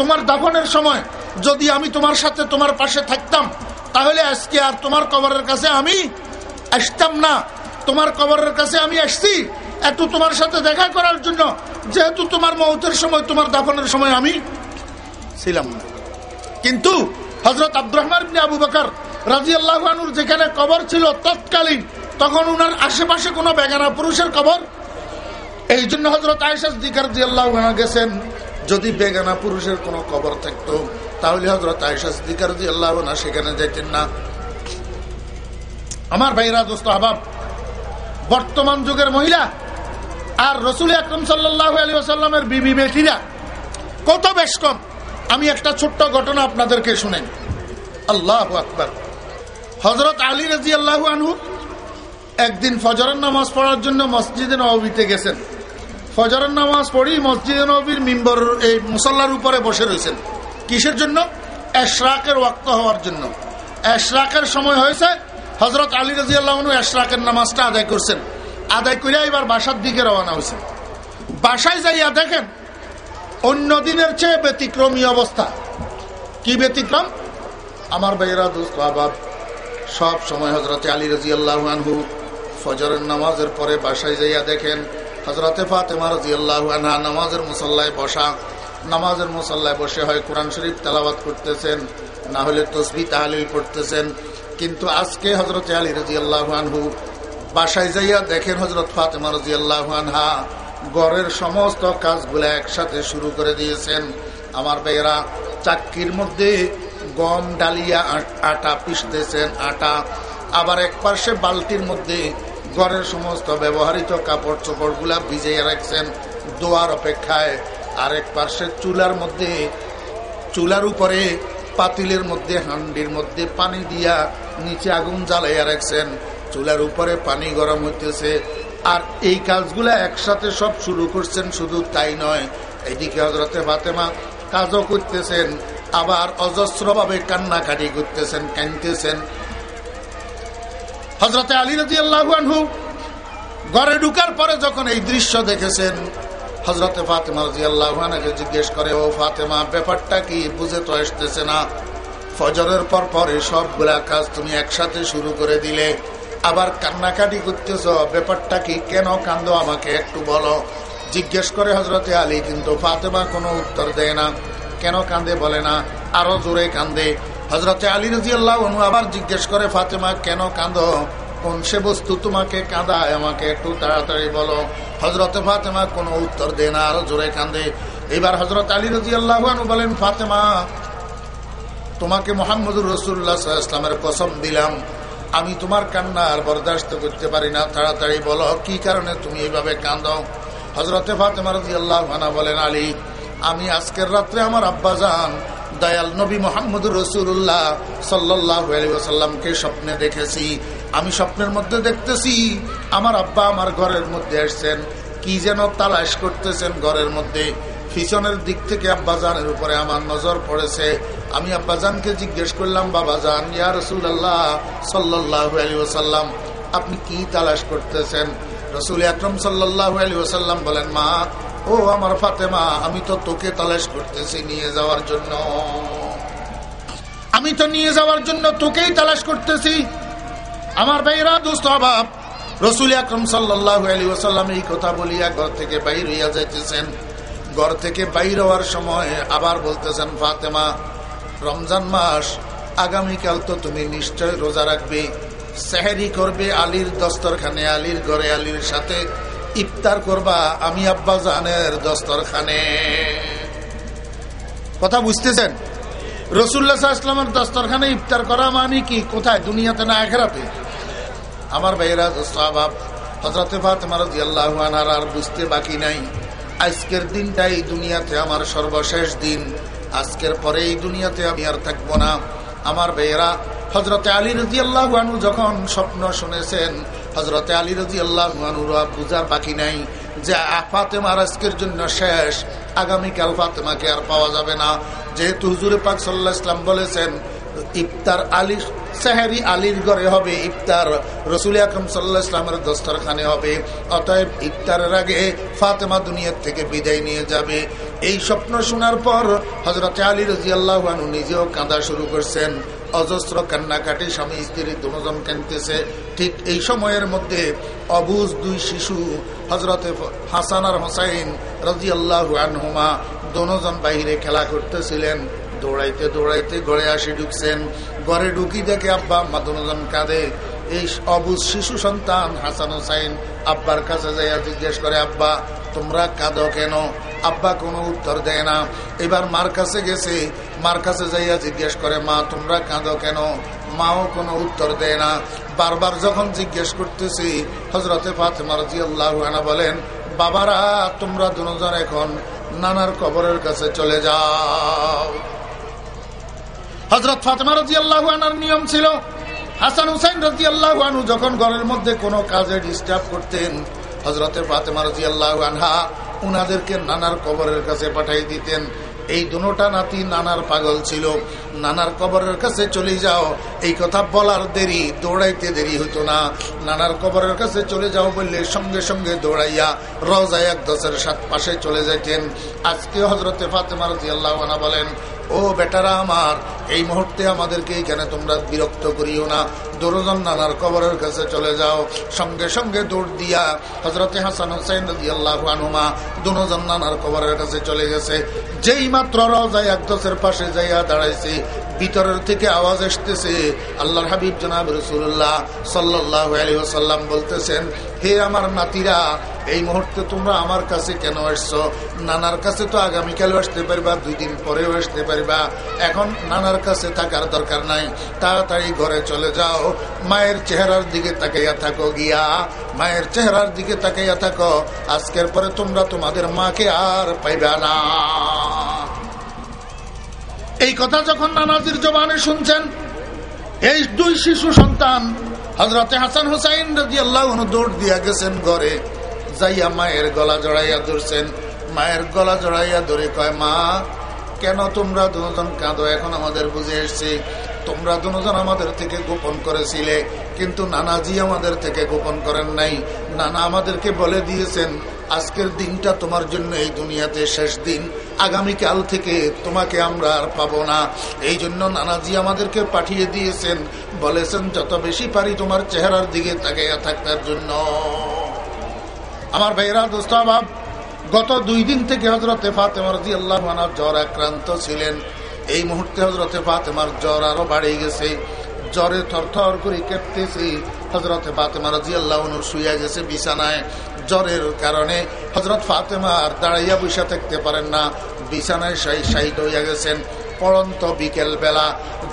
[SPEAKER 1] তোমার দাফনের সময় যদি আমি তোমার সাথে তোমার পাশে থাকতাম, তাহলে আজকে আর তোমার কবরের কাছে আমি আসতাম না। তোমার কবরের কাছে আমি আসছি। এত তোমার সাথে দেখা করার জন্য যেহেতু তোমার মৌতের সময়, তোমার দাফনের সময় আমি ছিলাম না। কিন্তু হজরত আব্দুর রহমান আবু বকর রাজি আল্লাহানুর যেখানে কবর ছিল তৎকালীন, তখন উনার আশেপাশে কোনো বেগানা পুরুষের কবর। এই জন্য হজরত আয়সাস দিকার জিয়াল্লাহ গেছেন। যদি বেগানা পুরুষের কোনো কবর থাকতো, তাহলে হজরত আয়সাস দিকার আল্লাহ না সেখানে যাইতেন না। আমার ভাইরা, দোস্ত, আবাব, বর্তমান যুগের মহিলা আর রসুল আকরম সাল্লাহ আলী বিবি বেটিরা, কত বেশ কম। আমি একটা ছোট্ট ঘটনা আপনাদেরকে শুনেন আল্লাহ আকবর। হজরত আলী রাজি আল্লাহ আনহু একদিন ফজরের নামাজ পড়ার জন্য মসজিদে নবীতে গেছেন। ফজরের নামাজ পড়ি, মসজিদে নবীর মিম্বর, এই মুসল্লার উপরে বসে রয়েছেন। কিসের জন্য? এশরাকের ওয়াক্ত হওয়ার জন্য। এশরাকের সময় হয়েছে হজরত আলী রাজি এশরাকের নামাজটা আদায় করছেন। আদায় করে এবার বাসার দিকে রওনা হয়েছে বাসায় যাইয়া দেখেন, অন্য দিনের চেয়ে ব্যতিক্রমী অবস্থা। কি ব্যতিক্রম? আমার ভাইয়েরা, দোস্ত আবাব সব সময় হজরতে আলী রাজি আনহু ফজরের নামাজের পরে বাসায় যাইয়া দেখেন হজরতে ফাতেমা রাজি আল্লাহ আনহা নামাজের মুসল্লায় বসা, নামাজের মুসল্লায় বসে হয় কোরআন শরীফ তেলাবাদ করতেছেন, না হলে তসবি তাহলিল পড়তেছেন। কিন্তু আজকে হজরতে আলী রাজি আল্লাহ আনহু বাসায় যাইয়া দেখেন হজরত ফাতেমা রাজি আল্লাহ আনহা গড়ের সমস্ত কাজগুলো একসাথে শুরু করে দিয়েছেন। আমার বেয়েরা চাক্কির মধ্যে গম ডালিয়া আটা পিসতেছেন আটা। আবার এক পাশে বালতির মধ্যে ঘরের সমস্ত ব্যবহৃত কাপড় চোপড়গুলা ভিজিয়ে রাখছেন। দোয়ার অপেক্ষায় আরেক পাশে চুলার মধ্যে, চুলার উপরে পাতিলের মধ্যে, হান্ডির মধ্যে পানি দিয়া নিচে আগুন জ্বালাইয়া রাখছেন। চুলার উপরে পানি গরম হইতেছে। আর এই কাজগুলা একসাথে সব শুরু করছেন, শুধু তাই নয়। এদিকে হজরতে ফাতেমা কাজও করতেছেন, আবার অজস্রভাবে কান্নাকাটি করতেছেন কানতেছেন হজরতে আলী রাজি আল্লাহু ঘরে ঢুকার পরে যখন এই দৃশ্য দেখেছেন হজরতে ফাতেমা রাজি আল্লাহানকে জিজ্ঞেস করে, ও ফাতেমা, ব্যাপারটা কি? বুঝে তো আসতেছে না। ফজরের পর পরে সবগুলা কাজ তুমি একসাথে শুরু করে দিলে। আবার কান্নাকাটি করতেছ, ব্যাপারটা কি? কেন কান্দো আমাকে একটু বলো। জিজ্ঞেস করে হজরতে আলী, কিন্তু ফাতেমা কোনো উত্তর দেয় না। কেন কান্দে বলে না? আরও জোরে কান্দে হজরতে আলী রাজি আল্লাহ আবার জিজ্ঞেস করে, ফাতেমা, কেন কাঁদো? কোন সে বস্তু তোমাকে কাঁদায়? আমাকে একটু তাড়াতাড়ি বলো। হজরতে ফাতেমা কোনো উত্তর দেয় না, আরও জোরে কান্দে এবার হজরত আলী রাজি আল্লাহ বলেন, ফাতেমা, তোমাকে মোহাম্মদুর রসুল্লাহ ইসলামের কসম দিলাম। আমি তোমার কান্না আর বরদাস্ত করতে পারি না। তাড়াতাড়ি বলো, কি কারণে তুমি এইভাবে কাঁদো? হজরতে ফাতেমা রাজি আল্লাহ বলেন, আলী, আমি আজকের রাত্রে আমার আব্বা যান দয়াল নবী মোহাম্মদ রসুল্লাহ সাল্লাহামকে স্বপ্নে দেখেছি। আমি স্বপ্নের মধ্যে দেখতেছি, আমার আব্বা আমার ঘরের মধ্যে আসছেন। কি যেন তালাশ করতেছেন ঘরের মধ্যে। পিছনের দিক থেকে আব্বাজানের উপরে আমার নজর পড়েছে। আমি আব্বাজানকে জিজ্ঞেস করলাম, বাবা জান, ইয়া রসুল আল্লাহ সাল্লাহ আলী আপনি কি তালাশ করতেছেন? রসুল আকরম সাল্লাহ আলী ওসাল্লাম বলেন, মা ও আমার ফাতেমা, আমি তো তোকে তালাশ করতেছি নিয়ে যাওয়ার জন্য। আমি তো নিয়ে যাওয়ার জন্য তোকেই তালাশ করতেছি। আমার ভাইরা দুস্থ অভাব, রসুল আকরম সাল্লাহ আলী ওসাল্লাম এই কথা বলিয়া ঘর থেকে বাইর হইয়া যাইতেছেন। ঘর থেকে বাইর হওয়ার সময় আবার বলতেছেন, ফাতেমা, রমজান মাস, আগামীকাল তো তুমি নিশ্চয় রোজা রাখবে। সেহেরি করবে আলীর দস্তরখানে, আলীর ঘরে, আলীর সাথে। ইফতার করবা আমি আব্বা জানের দস্তরখানে। কথা বুঝতেছেন? রসুল্লাহ ইসলামের দস্তরখানে ইফতার করা মানে কি? কোথায়? দুনিয়াতে না এখেরাতে আমার ভাইয়েরা স্বভাব হজরতে ফাতেমার আর বুঝতে বাকি নাই। আজকের দিনটাই দুনিয়াতে আমার সর্বশেষ দিন। আজকের পরে এই দুনিয়াতে আমি আর থাকব না। আমার ভাইয়েরা হজরতে আলী রাজি আল্লাহ যখন স্বপ্ন শুনেছেন হজরতে আলী রাজি আল্লাহ বুঝার বাকি নাই যে ফাতেমার আজকের জন্য শেষ। আগামীকাল ফাতেমাকে আর পাওয়া যাবে না। যেহেতু হুজুরে পাক সাল্লাহ ইসলাম বলেছেন, ইফতার আলী, সাহেরি আলীর ঘরে হবে ইফতার। রসুল আকরম সাল্লাহ ইসলামের দস্তরখানে হবে। অতএব ইফতারের আগে ফাতেমা দুনিয়ার থেকে বিদায় নিয়ে যাবে। এই স্বপ্ন শোনার পর হজরত আলী রাজি আল্লাহ নিজেও কাঁদা শুরু করছেন। অজস্র কান্নাকাটি, স্বামী, স্ত্রী, দুজন কেনতেছে ঠিক এই সময়ের মধ্যে অবুজ দুই শিশু হজরত হাসান আর হোসাইন রাজি আল্লাহ আনহুমা দুজন বাহিরে খেলা করতেছিলেন। দৌড়াইতে দৌড়াইতে গড়ে আসি ঢুকছেন। ঘরে ঢুকি দেখে আব্বা আম্মা দুজন কাঁদে। এই অবুজ শিশু সন্তান হাসান হোসাইন আব্বার কাছে যাইয়া জিজ্ঞেস করে, আব্বা, তোমরা কাঁদো কেন? আব্বা কোনো উত্তর দেয় না। এবার মার কাছে গেছে, মার কাছে যাইয়া জিজ্ঞেস করে, মা, তোমরা কাঁদো কেন? মাও কোনো উত্তর দেয় না। বারবার যখন জিজ্ঞেস করতেছি হজরতে ফাতেমার জিয়াল্লাহ বলেন, বাবারা, তোমরা দুজন এখন নানার কবরের কাছে চলে যাও। হজরত ফাতেমা রাজি আল্লাহ নিয়ম ছিল হাসান হুসাইন রাজি আল্লাহ যখন ঘরের মধ্যে কোনো কাজে ডিস্টার্ব করতেন হজরতে ফাতেমা রাজি আল্লাহ আনহা উনাদেরকে নানার কবরের কাছে পাঠাই দিতেন। এই দুটা নাতি নানার পাগল ছিল। নানার কবরের কাছে চলে যাও। এই কথা বলার দেরি, দৌড়াইতে দেরি হতো না। নানার কবরের কাছে চলে যাও বললে সঙ্গে সঙ্গে দৌড়াইয়া রজায় এক দশের সাত পাশে চলে যাইতেন। আজকে হজরতে ফাতেমার আল্লাহ বলেন ও বেটারা আমার, এই মুহূর্তে আমাদেরকে এখানে তোমরা বিরক্ত করিও না। দুরোজন নানার কবরের কাছে চলে যাও। সঙ্গে সঙ্গে দৌড় দিয়া হজরতে হাসান হুসাইন আল্লাহ আনুমা দুজন নানার কবরের কাছে চলে গেছে। যেই মাত্র রজাই একদশের পাশে যাইয়া দাঁড়াইছে ভিতরের থেকে আওয়াজ আসতেছে। আল্লাহর হাবিব জনাব রসুল্লাহ সাল্লাহ আলী সাল্লাম বলতেছেন, হে আমার নাতিরা, এই মুহূর্তে তোমরা আমার কাছে কেন আসছো? নানার কাছে তো আগামীকালও আসতে পারবা, দুই দিন পরেও আসতে পারবা। এখন নানার কাছে থাকার দরকার নাই। তাড়াতাড়ি ঘরে চলে যাও। মায়ের চেহারার দিকে তাকাইয়া থাকো গিয়া। মায়ের চেহারার দিকে তাকাইয়া থাকো। আজকের পরে তোমরা তোমাদের মাকে আর পাইবা না। এই কথা যখন নানাজির জবানে শুনছেন, এই দুই শিশু সন্তান হজরতে হাসান হুসাইন রাজি আল্লাহ দৌড় দিয়া গেছেন ঘরে, যাইয়া মায়ের গলা জড়াইয়া ধরছেন। মায়ের গলা জড়াইয়া ধরে কয়, মা, কেন তোমরা দুজন কাঁদো? এখন আমাদের বুঝে এসছে, তোমরা দুজন আমাদের থেকে গোপন করেছিলে, কিন্তু নানাজি আমাদের থেকে গোপন করেন নাই। নানা আমাদেরকে বলে দিয়েছেন, আজকের দিনটা তোমার জন্য এই দুনিয়াতে শেষ দিন। আগামীকাল থেকে তোমাকে আমরা আর পাবো না। এই জন্য নানাজি আমাদেরকে পাঠিয়ে দিয়েছেন। বলেছেন, যত বেশি পারি তোমার চেহারার দিকে তাকাইয়া থাকার জন্য। আমার ভাইরা দোস্তাবাব গত দুই দিন থেকে হজরতে ফাতেমার জি আল্লাহ জ্বর আক্রান্ত ছিলেন। এই মুহূর্তে হজরতে ফাতেমার জ্বর আরও বাড়িয়ে গেছে। জ্বরে থর করে কেঁপতেছে। হজরতে ফাতেমার জি আল্লাহ শুয়ে গেছে বিছানায়। জ্বরের কারণে হজরত ফাতেমা আর দাঁড়াইয়া বৈশা থাকতে পারেন না। বিছানায় শাহিদ হইয়া গেছেন। পড়ন্ত বিকেল বেলা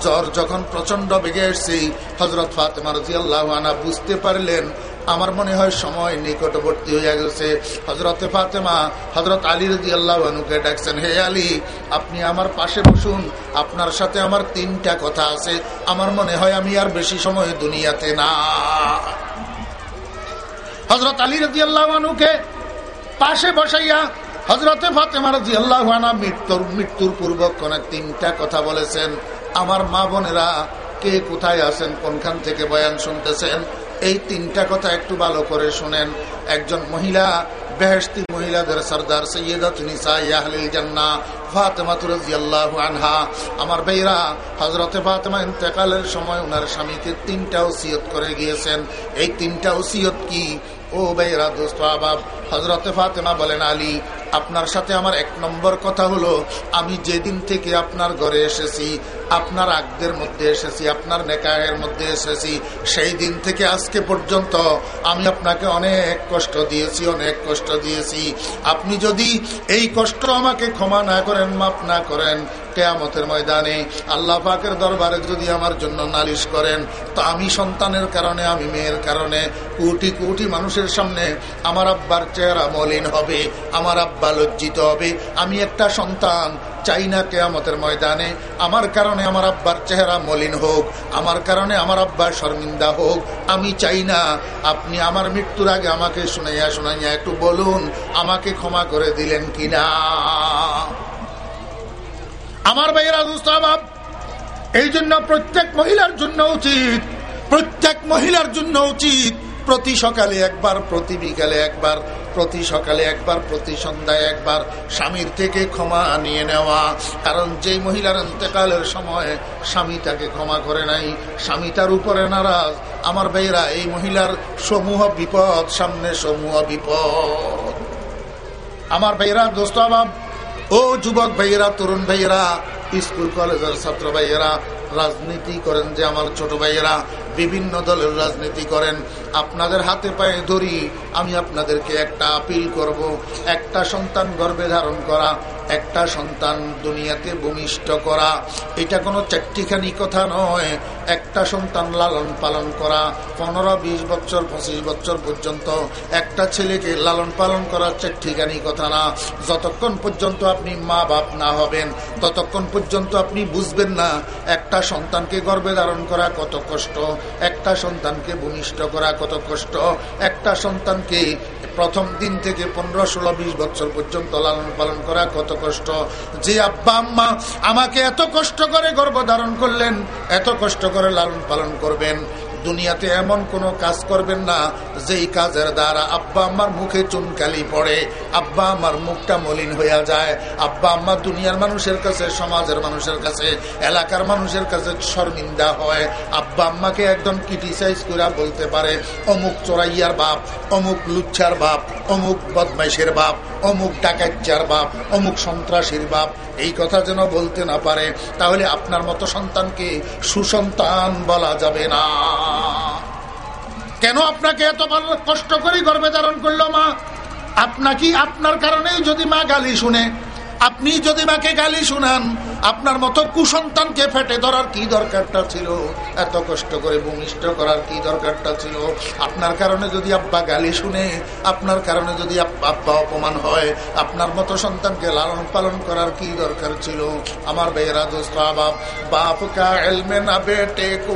[SPEAKER 1] জ্বর যখন প্রচণ্ড বেগে এসছে হজরত ফাতেমা রাজি আল্লাহ বুঝতে পারলেন, আমার মনে হয় সময় নিকটবর্তী হয়ে গেছে। হজরত ফাতেমা হজরত আলী রদি আল্লাহ ডাকছেন, হে আলী, আপনি আমার পাশে বসুন। আপনার সাথে আমার তিনটা কথা আছে। আমার মনে হয় আমি আর বেশি সময় দুনিয়াতে না। হজরত আলী রদি আল্লাহ পাশে বসাইয়া হজরতে ফাতেমা রাজি আল্লাহ মৃত্যুর মৃত্যুর পূর্বক কোন তিনটা কথা বলেছেন। আমার মা বোনেরা, কে কোথায় আছেন, কোনখান থেকে বয়ান শুনতেছেন, এই তিনটা কথা একটু ভালো করে শুনেন। একজন মহিলা বেহস্তি মহিলাদের সর্দার আনহা, আমার বেইরা হজরতে ফাতেমা ইন্তেকালের সময় ওনার স্বামীকে তিনটা ওসিয়ত করে গিয়েছেন। এই তিনটা ওসিয়ত কি? ও বেইরা দোস্ত, আবাব হজরতে ফাতেমা বলেন আলী আপনার সাথে আমার এক নম্বর কথা হলো, আমি যেদিন থেকে আপনার ঘরে এসেছি, আপনার আগদের মধ্যে এসেছি, আপনার নেকায়ের মধ্যে এসেছি, সেই দিন থেকে আজকে পর্যন্ত আমি আপনাকে অনেক কষ্ট দিয়েছি, অনেক কষ্ট দিয়েছি। আপনি যদি এই কষ্ট আমাকে ক্ষমা না করেন, মাফ না করেন কেয়ামতের ময়দানে আল্লাহ পাকের দরবারে যদি আমার জন্য নালিশ করেন, তো আমি সন্তানের কারণে, আমি মেয়ের কারণে, কোটি কোটি মানুষের সামনে আমার আব্বার চেহারা মলিন হবে, আমার আব্বা লজ্জিত হবে। আমি একটা সন্তান, চাই না কেয়ামতের ময়দানে আমার কারণে আমার আব্বার চেহারা মলিন হোক, আমার কারণে আমার আব্বার শর্মিন্দা হোক। আমি চাই না, আপনি আমার মৃত্যুর আগে আমাকে শুনাইয়া শুনাইয়া একটু বলুন, আমাকে ক্ষমা করে দিলেন কিনা? আমার ভাইয়েরা দুস্তাবাব এই জন্য প্রত্যেক মহিলার জন্য উচিত, প্রত্যেক মহিলার জন্য উচিত প্রতি সকালে একবার, প্রতি বিকালে একবার, প্রতি সকালে একবার, প্রতি সন্ধ্যায় একবার স্বামীর থেকে ক্ষমা নিয়ে নেওয়া। কারণ যেই মহিলার অন্তেকালের সময় স্বামী তাকে ক্ষমা করে নাই, স্বামী তার উপরে নারাজ। আমার ভাইয়েরা, এই মহিলার সমূহ বিপদ, সামনে সমূহ বিপদ। আমার ভাইয়েরা, দোস্ত ও যুবক ভাইয়েরা, তরুণ ভাইয়েরা, স্কুল, কলেজের ছাত্র ভাইয়েরা, রাজনীতি করেন যে আমার ছোট ভাইয়েরা, বিভিন্ন দলের রাজনীতি করেন, আপনাদের হাতে পায়ে ধরি, আমি আপনাদেরকে একটা আপিল করব, একটা সন্তান গর্বে ধারণ করা একটা সন্তান দুনিয়াতে ভূমিষ্ঠ করা, এটা কোনো চারটিখানি কথা নয়। একটা সন্তান লালন পালন করা, পনেরো, বিশ বছর, পঁচিশ বছর পর্যন্ত একটা ছেলেকে লালন পালন করা চারটিখানি কথা না। যতক্ষণ পর্যন্ত আপনি মা বাপ না হবেন, ততক্ষণ পর্যন্ত আপনি বুঝবেন না, একটা সন্তানকে গর্বে ধারণ করা কত কষ্ট, একটা সন্তানকে ভূমিষ্ঠ করা কত কষ্ট, একটা সন্তানকে প্রথম দিন থেকে পনেরো, ষোলো, বিশ বছর পর্যন্ত লালন পালন করা কত কষ্ট। যে আব্বা, আম্মা, আমাকে এত কষ্ট করে গর্ভধারণ করলেন, এত কষ্ট করে লালন পালন করবেন। দুনিয়াতে এমন কোনো কাজ করবেন না, যেই কাজের দ্বারা আব্বা আমার মুখে চুনকালি পড়ে। আব্বা আমার মুখটা মলিন হইয়া যায়। আব্বা, আম্মা দুনিয়ার মানুষের কাছে, সমাজের মানুষের কাছে, এলাকার মানুষের কাছে শর্মিন্দা হয়। আব্বা, আম্মাকে একদম ক্রিটিসাইজ করে বলতে পারে, অমুক চোরাইয়ার বাপ, অমুক লুচ্ছার বাপ, অমুক বদমাইশের বাপ অমুক ডাকাচ্চার বাপ, অমুক সন্ত্রাসীর বাপ, এই কথা যেন বলতে না পারে, তাহলে আপনার মতো সন্তানকে সুসন্তান বলা যাবে না। কেন আপনাকে এত কষ্ট করে গর্বে ধারণ করল মা? আপনাকে আপনার কারণেই যদি মা গালি শুনে, আপনি যদি মাকে গালি শুনান আপনার মতো কুসন্তানকে ফেটে ধরার কি দরকারটা ছিল? এত কষ্ট করে ভূমিষ্ঠ করার কি দরকারটা ছিল? আপনার কারণে যদি আব্বা গালি শুনে, আপনার কারণে যদি আব্বা অপমান হয়, আপনার মতো সন্তানকে লালন পালন করার কি দরকার ছিল? আমার বেহরা দোস্ত, বাপ বাপ কা এলমে না বেটে কো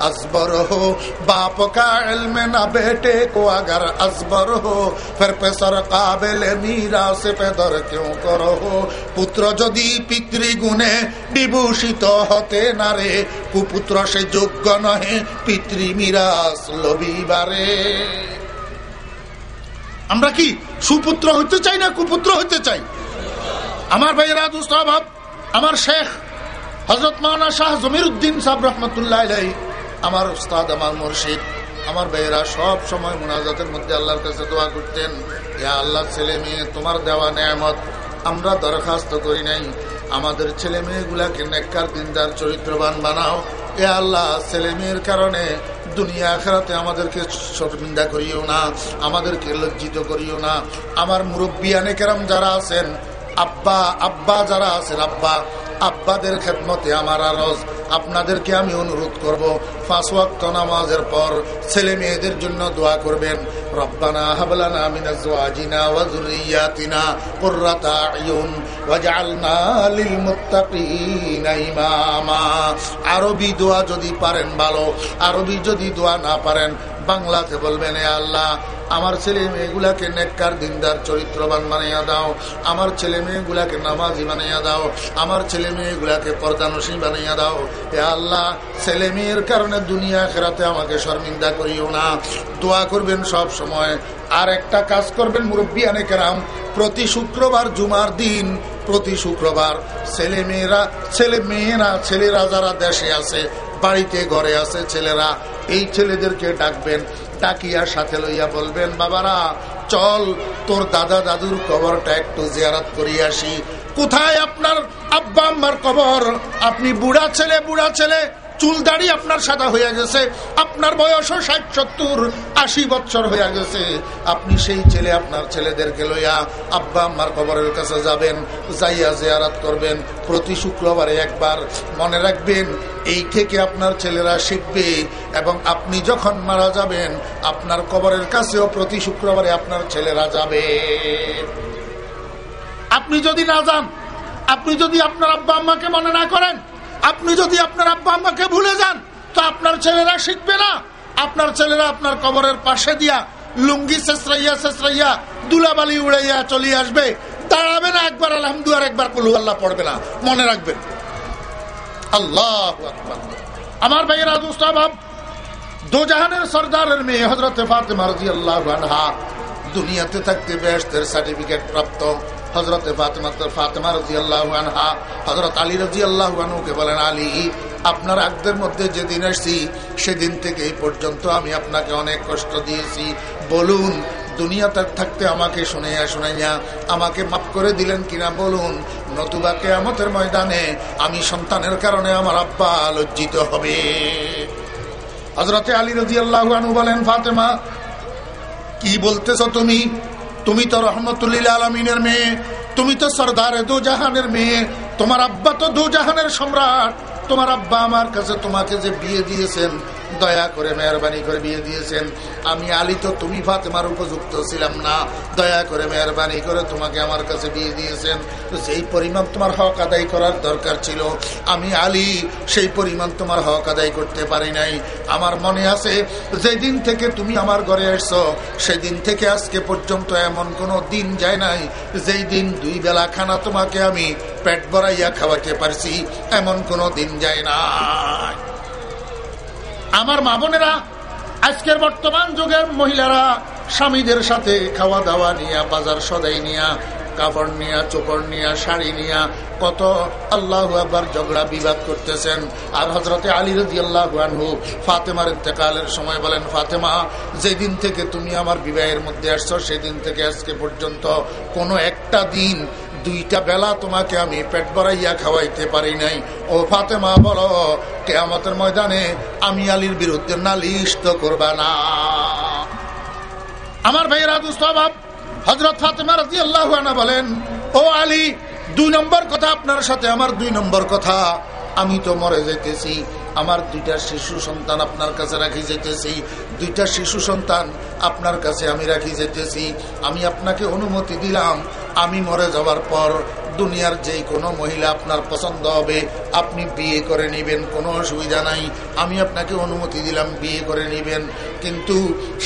[SPEAKER 1] আসবর হো। বাপ কা এলমে না বেটে কো আসবর হো। ফের পেসর কাবেলে মীরা সে পেদর কেউ করো পুত্র যদি পিতৃ গুণে বিভূষিত হতে না রে, কুপুত্র সে যোগ্য নহে পিতৃমিরাস লবিবারে। আমরা কি সুপুত্র হইতে চাই না কুপুত্র হইতে চাই? আমার ভাইয়েরা দুস্ত অভাব, আমার শেখ হজরত মাওনা শাহ জমির উদ্দিন সাহ রহমতুল্লাহ আমার উস্তাদ, আমার মুর্শিদ, আমার ভাইয়েরা সব সময় মোনাজাতের মধ্যে আল্লাহর কাছে দোয়া করতেন, ইয়া আল্লাহ ছেলে মেয়ে, তোমার দেওয়া নেয়ামত আমরা দরখাস্ত করি নাই আমাদের ছেলে মেয়েগুলাকে নেককার, দিনদার, চরিত্রবান বানাও। এ আল্লাহ, ছেলে মেয়ের কারণে দুনিয়া আখেরাতে আমাদেরকে শর্মিন্দা করিও না, আমাদেরকে লজ্জিত করিও না। আমার মুরব্বিয়ানে কেরাম যারা আছেন, আব্বা আব্বা যারা আছেন, আব্বা আব্বাদের খেদমতে আমার আরজ আপনাদেরকে আমি অনুরোধ করব, পাঁচ ওয়াক্ত নামাজের পর ছেলে মেয়েদের জন্য দোয়া করবেন। রব্বানা হাবলানা ওয়া যুররিয়াতিনা কুররাতা আয়ুন ওয়াজআলনা লিল মুত্তাকিনা ইমামা। আরবি দোয়া যদি পারেন ভালো, আরবি যদি দোয়া না পারেন, বাংলাতে বলবেন, এ আল্লাহ, আমার ছেলে মেয়েগুলাকে নেককার দিনদার চরিত্রবান বানাইয়া দাও। আমার ছেলে মেয়েগুলাকে নামাজি বানাইয়া দাও। আমার ছেলে মেয়েগুলাকে পর্দানসী বানাইয়া দাও। এ আল্লাহ, ছেলে মেয়ের কারণে দুনিয়া খেরাতে আমাকে শর্মিন্দা করিও না। দোয়া করবেন সব সময়। আর একটা কাজ করবেন মুরব্বী কেরাম, প্রতি শুক্রবার জুমার দিন, প্রতি শুক্রবার ছেলে মেয়েরা ছেলে মেয়েরা, ছেলেরা যারা দেশে আছে, বাড়িতে, ঘরে আছে ছেলেরা, এই ছেলেদেরকে ডাকবেন, ডাকিয়া সাথে লইয়া বলবেন, বাবারা, চল, তোর দাদা দাদুর কবরটা একটু জিয়ারাত করিয়া আসি। কোথায় আপনার আব্বা, আম্মার কবর। আপনি বুড়া ছেলে বুড়া ছেলে, চুল দাড়ি আপনার সাদা হয়ে গেছে। আপনার বয়সও ষাট, সত্তর, আশি বছর হয়ে গেছে। আপনি সেই ছেলে আপনার ছেলেদেরকে লইয়া আব্বা, আম্মার কবরের কাছে যাবেন, যাইয়া জেয়ারাত করবেন। প্রতি শুক্রবারে একবার মনে রাখবেন, এই থেকে আপনার ছেলেরা শিখবে এবং আপনি যখন মারা যাবেন, আপনার কবরের কাছেও প্রতি শুক্রবারে আপনার ছেলেরা যাবে। আপনি যদি না যান আপনি যদি আপনার আব্বা আম্মাকে মনে না করেন, আপনি যদি আপনার আব্বা আম্মাকে ভুলে যান, তো আপনার ছেলেরা শিখবে না। আপনার ছেলেরা আপনার কবরের পাশে দিয়া লুঙ্গি শেষরাইয়া শেষরাইয়া দুলাবালি উড়াইয়া চলিয়ে আসবে। দাঁড়াবে না একবার আলহামদু আর একবার কুলু আল্লাহ পড়বে না। মনে রাখবেন। আল্লাহ আমার ভাইয়েরা দুস্তাভাব দো জাহানের সর্দারের মেয়ে হজরত ফাতেমা রাজি আল্লাহ দুনিয়াতে থাকতে বেস্টের সার্টিফিকেট প্রাপ্ত। ফাতেমা আনহা হজরত আল্লাহ বলেন আপনার মধ্যে যেদিন সেদিন থেকে এই পর্যন্ত আমি আপনাকে অনেক কষ্ট দিয়েছি। বলুন, দুনিয়াতে থাকতে আমাকে শুনাইয়া শুনাইয়া আমাকে মাফ করে দিলেন কিনা বলুন? নতুবা কেয়ামতের ময়দানে আমি সন্তানের কারণে আমার আব্বা লজ্জিত হবে। হজরতে আলী রাজি আল্লাহ বলেন, ফাতেমা, কি বলতেছ তুমি? তুমি তো রহমতুল্লিল আলমিনের মেয়ে, তুমি তো সর্দার দু জাহানের মেয়ে, তোমার আব্বা তো দু জাহানের সম্রাট, তোমার আব্বা আমার কাছে তোমাকে যে বিয়ে দিয়েছেন দয়া করে মেহরবানি করে বিয়ে দিয়েছেন। আমি আলী তো তুমি ফাতেমার উপযুক্ত ছিলাম না। দয়া করে মেহরবানি করে তোমাকে আমার কাছে বিয়ে দিয়েছেন। তো সেই পরিমাণ তোমার হক আদায় করার দরকার ছিল। আমি আলী, সেই পরিমাণ তোমার হক আদায় করতে পারি নাই। আমার মনে আছে, যেদিন থেকে তুমি আমার ঘরে এসছো, সেদিন থেকে আজকে পর্যন্ত এমন কোনো দিন যায় নাই, যেই দিন দুই বেলা খানা তোমাকে আমি পেট ভরাইয়া খাওয়াতে পারছি, এমন কোনো দিন যায় না আমার মা বোনেরা, আজকের বর্তমান যুগের মহিলারা স্বামীদের সাথে খাওয়া দাওয়া নিয়ে, বাজার সদাই নিয়া, কাপড় নিয়া, চোপড় নিয়া, শাড়ি নিয়া, কত আল্লাহ আবার ঝগড়া, বিবাদ করতেছেন। আর হজরতে আলী রাজি আল্লাহ আনহু ফাতেমার ইন্তেকালের সময় বলেন, ফাতেমা, যেদিন থেকে তুমি আমার বিবাহের মধ্যে আসছো, সেদিন থেকে আজকে পর্যন্ত কোনো একটা দিন দুইটা বেলা তোমাকে আমি পেট ভরাইয়া খাওয়াইতে পারি নাই। ও ফাতেমা, বলো, কেয়ামতের ময়দানে আমি আলীর বিরুদ্ধে নালিশ তো করবা না। আমার ভাইয়েরা দুস্তাব হজরত ফাতেমা রাজি আল্লাহ বলেন, ও আলী, দুই নম্বর কথা আপনার সাথে, আমার দুই নম্বর কথা। আমি তো মরে যেতেছি আমার দুইটা শিশু সন্তান আপনার কাছে রাখি যেতেছি দুইটা শিশু সন্তান আপনার কাছে আমি রাখি যেতেছি আমি আপনাকে অনুমতি দিলাম, আমি মরে যাওয়ার পর দুনিয়ার যে কোনো মহিলা আপনার পছন্দ হবে, আপনি বিয়ে করে নেবেন, কোনো অসুবিধা নাই। আমি আপনাকে অনুমতি দিলাম, বিয়ে করে নেবেন। কিন্তু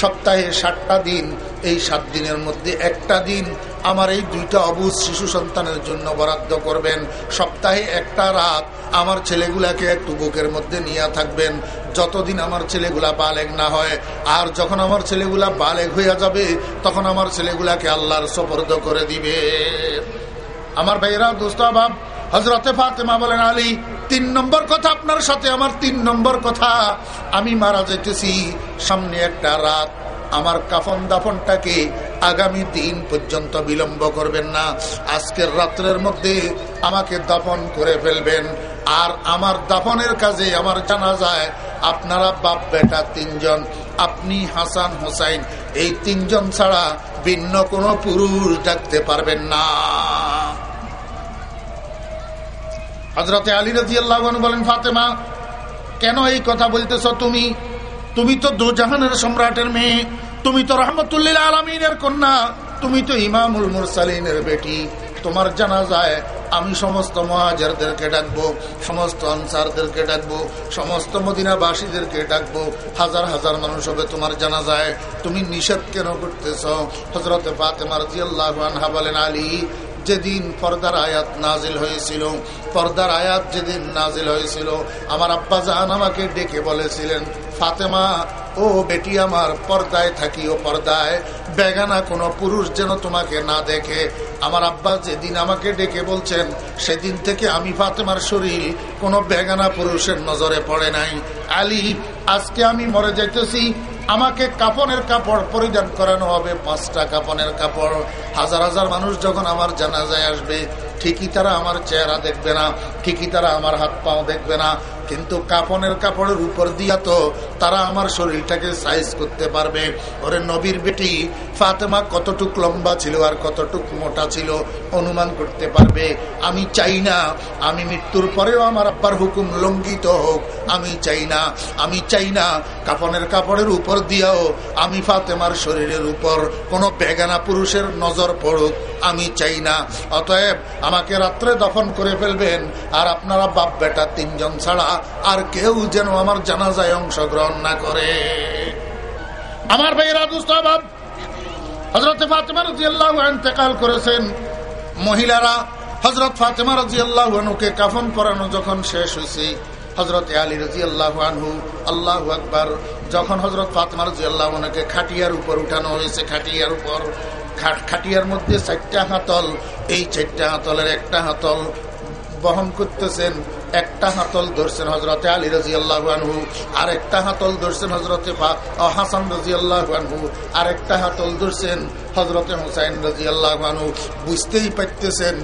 [SPEAKER 1] সপ্তাহে সাতটা দিন, এই সাত দিনের মধ্যে একটা দিন আমার এই দুইটা অবুজ শিশু সন্তানের জন্য বরাদ্দ করবেন। সপ্তাহে একটা রাত আমার ছেলেগুলাকে একটু বুকের মধ্যে নিয়ে থাকবেন। যতদিন আমার ছেলেগুলা বালেগ না হয়, আর যখন আমার ছেলেগুলা বালেগ হইয়া যাবে, তখন আমার ছেলেগুলাকে আল্লাহর সপর্দ করে দিবে। আমার ভাইয়েরা দোস্তাবাব হজরতে ফাতেমা বলেন আলী, তিন নম্বর কথা আপনার সাথে, আমার তিন নম্বর কথা, আমি মারা যেতেছি সামনে একটা রাত। আমার কাফন দাফনটাকে আগামী দিন পর্যন্ত বিলম্ব করবেন না। আজকের রাত্রের মধ্যে আমাকে দাফন করে ফেলবেন। আর আমার দাফনের কাজে আমার জানা যায় আপনারা বাপ বেটা তিনজন, আপনি হাসান হোসাইন, এই তিনজন ছাড়া ভিন্ন কোনো পুরুষ ডাকতে পারবেন না। হজরতে আলী রাজি আল্লাহ বলেন, ফাতেমা, কেন এই কথা বলতেছ তুমি? তুমি তো দুজাহানের সম্রাটের মেয়ে, তুমি তো রহমতুল্লিল আলমিনের কন্যা, তুমি তো ইমামুল মুরসালিনের বেটি। তোমার জানা যায় আমি সমস্ত মহাজারদেরকে ডাকবো, সমস্ত আনসারদেরকে ডাকবো, সমস্ত মদিনাবাসীদেরকে ডাকবো। হাজার হাজার মানুষ হবে তোমার জানা যায় তুমি নিষেধ কেন করতেছ? হজরত ফাতেমার জিয়াল্লাহ বলেন, আলী যেদিন পর্দার আয়াত নাজিল হয়েছিল, পর্দার আয়াত যেদিন নাজিল হয়েছিল, আমার আব্বা জাহান আমাকে ডেকে বলেছিলেন, ফাতেমা, ও বেটি আমার, পর্দায় থাকি ও পর্দায়। বেগানা কোনো পুরুষ যেন তোমাকে না দেখে। আমার আব্বা যেদিন আমাকে ডেকে বলছেন, সেদিন থেকে আমি ফাতেমার শরীর কোনো বেগানা পুরুষের নজরে পড়ে নাই। আলী, আজকে আমি মরে যাইতেছি আমাকে কাপনের কাপড় পরিধান করানো হবে, পাঁচটা কাপনের কাপড়। হাজার হাজার মানুষ যখন আমার জানাজায় আসবে, ঠিকই তারা আমার চেহারা দেখবে না, ঠিকই তারা আমার হাত পাও দেখবে না। কিন্তু কাপনের কাপড়ের উপর দিয়া তো তারা আমার শরীরটাকে সাইজ করতে পারবে। ওরে নবীর বেটি, ফাতেমা কতটুক লম্বা ছিল আর কতটুক মোটা ছিল অনুমান করতে পারবে। আমি চাই না, আমি মৃত্যুর পরেও আমার আব্বার হুকুম লঙ্ঘিত হোক। আমি চাই না, আমি চাই না কাপনের কাপড়ের উপর দিয়াও আমি ফাতেমার শরীরের উপর কোনো বেগানা পুরুষের নজর পড়ুক। আমি চাই না, অতএব আমাকে রাত্রে দফন করে ফেলবেন। আর আপনারা বাপ বেটা তিনজন ছাড়া আর কেউ যেন আমার জানাজায় অংশগ্রহণ না করে। আমার ভাই রাজুস্তাবাব হজরত আল্লাহ ইন্তেকাল করেছেন। মহিলারা হজরত ফাতেমা রাজি আল্লাহকে কাফন করানো যখন শেষ হয়েছে হজরত আলী রাজি আল্লাহ আল্লাহ আকবর, যখন হজরত ফাতেমা রাজি আল্লাহকে খাটিয়ার উপর উঠানো হয়েছে, খাটিয়ার উপর খাটিয়ার মধ্যে চারটা হাতল, এই চারটা হাতলের একটা হাতল বহন করতেছেন একটা হাতল ধরছেন হজরতে আলী রাজি আল্লাহু আর একটা হাতল ধরছেন হজরতে হাসান রাজি আল্লাহু আর একটা হাতল ধরছেন হজরতে হুসাইন রাজি আল্লাহু বুঝতেই পারতেছেন,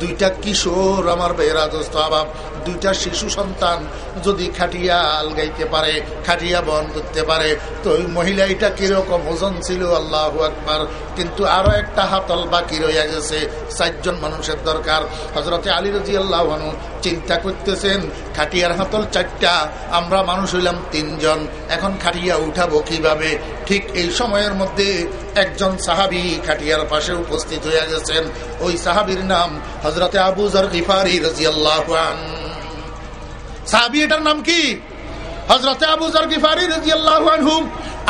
[SPEAKER 1] দুইটা কিশোর আমার বেহরা দোস্ত আবাব, দুইটা শিশু সন্তান যদি খাটিয়া আলগাইতে পারে, খাটিয়া বহন করতে পারে, তো ওই মহিলা এটা কীরকম ওজন ছিল আল্লাহ আকবার। কিন্তু আরও একটা হাতল বাকি রইয়া গেছে, চারজন মানুষের দরকার। হজরতে আলী রাজি আল্লাহ চিন্তা করতেছেন খাটিয়ার হাতল চারটা, আমরা মানুষ হইলাম তিনজন। এখন খাটিয়া উঠাবো কীভাবে? ঠিক এই সময়ের মধ্যে একজন সাহাবি খাটিয়ার পাশে উপস্থিত হয়ে গেছেন। ওই সাহাবির নাম হজরতে আবুজর গিফারি রাজিয়াল্লাহ সাহাবি এটার নাম কি? হজরতে আবুজর গিফারি রাজিয়াল্লাহ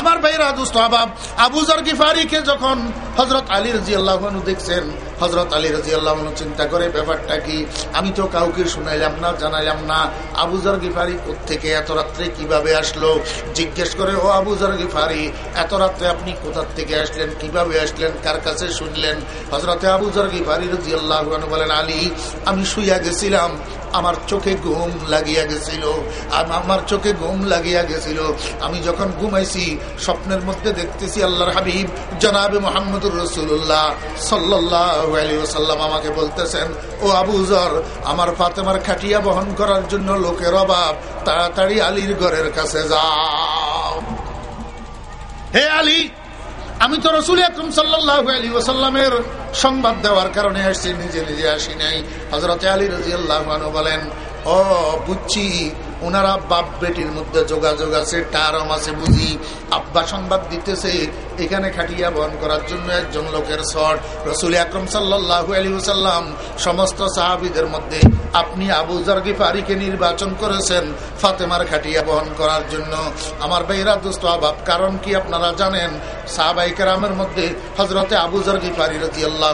[SPEAKER 1] আমার ভাইরা দুস্থ আবাব আবুজর গিফারিকে যখন হজরত আলী রাজি আল্লাহ দেখছেন হজরত আলী রাজি আল্লাহ চিন্তা করে, ব্যাপারটা কি? আমি তো কাউকে শুনাইলাম না, জানাইলাম না। আবুজার গিফারি থেকে এত রাত্রে কীভাবে আসলো? জিজ্ঞেস করে, ও আবুজার গিফারি, এত রাত্রে আপনি কোথার থেকে আসলেন? কীভাবে আসলেন? কার কাছে শুনলেন? হজরতে আবুজর গিফারি রাজি আল্লাহ বলেন, আলী, আমি শুইয়া গেছিলাম। আমার চোখে ঘুম লাগিয়া গেছিল। আমার চোখে ঘুম লাগিয়া গেছিল। আমি যখন ঘুমাইছি, স্বপ্নের মধ্যে দেখতেছি আল্লাহর হাবিব, জনাবে মোহাম্মদুর রসুল্লাহ সাল্লাহ আমাকে বলতেছেন, ও আবু জর, আমার ফাতেমার খাটিয়া বহন করার জন্য লোকের অভাব, তাড়াতাড়ি আলীর ঘরের কাছে যাও। হে আলী, আমি তো রসুল আকরম সাল্লাহ সংবাদ দেওয়ার কারণে আসছি, নিজে নিজে আসি নাই। হজরত আলী রাজি আল্লাহ বলেন, ও বুঝছি ওনারা বাপ বেটির মধ্যে যোগাযোগ আছে, টারম আছে বুঝি, আব্বা সংবাদ দিতেছে, এখানে খাটিয়া বহন করার জন্য একজন লোকের শট। রসুল আকরম সাল্লাহু আলী সাল্লাম সমস্ত সাহাবিদের মধ্যে, আপনি আবু জার্গি ফারিকে নির্বাচন করেছেন, ফাতেমার খাটিয়া বহন করার জন্য। আমার বেহরা দুষ্ট অভাব, কারণ কি আপনারা জানেন সাহাবাই কেরামের মধ্যে হজরতে আবু জার্গি ফারি রাজি আল্লাহ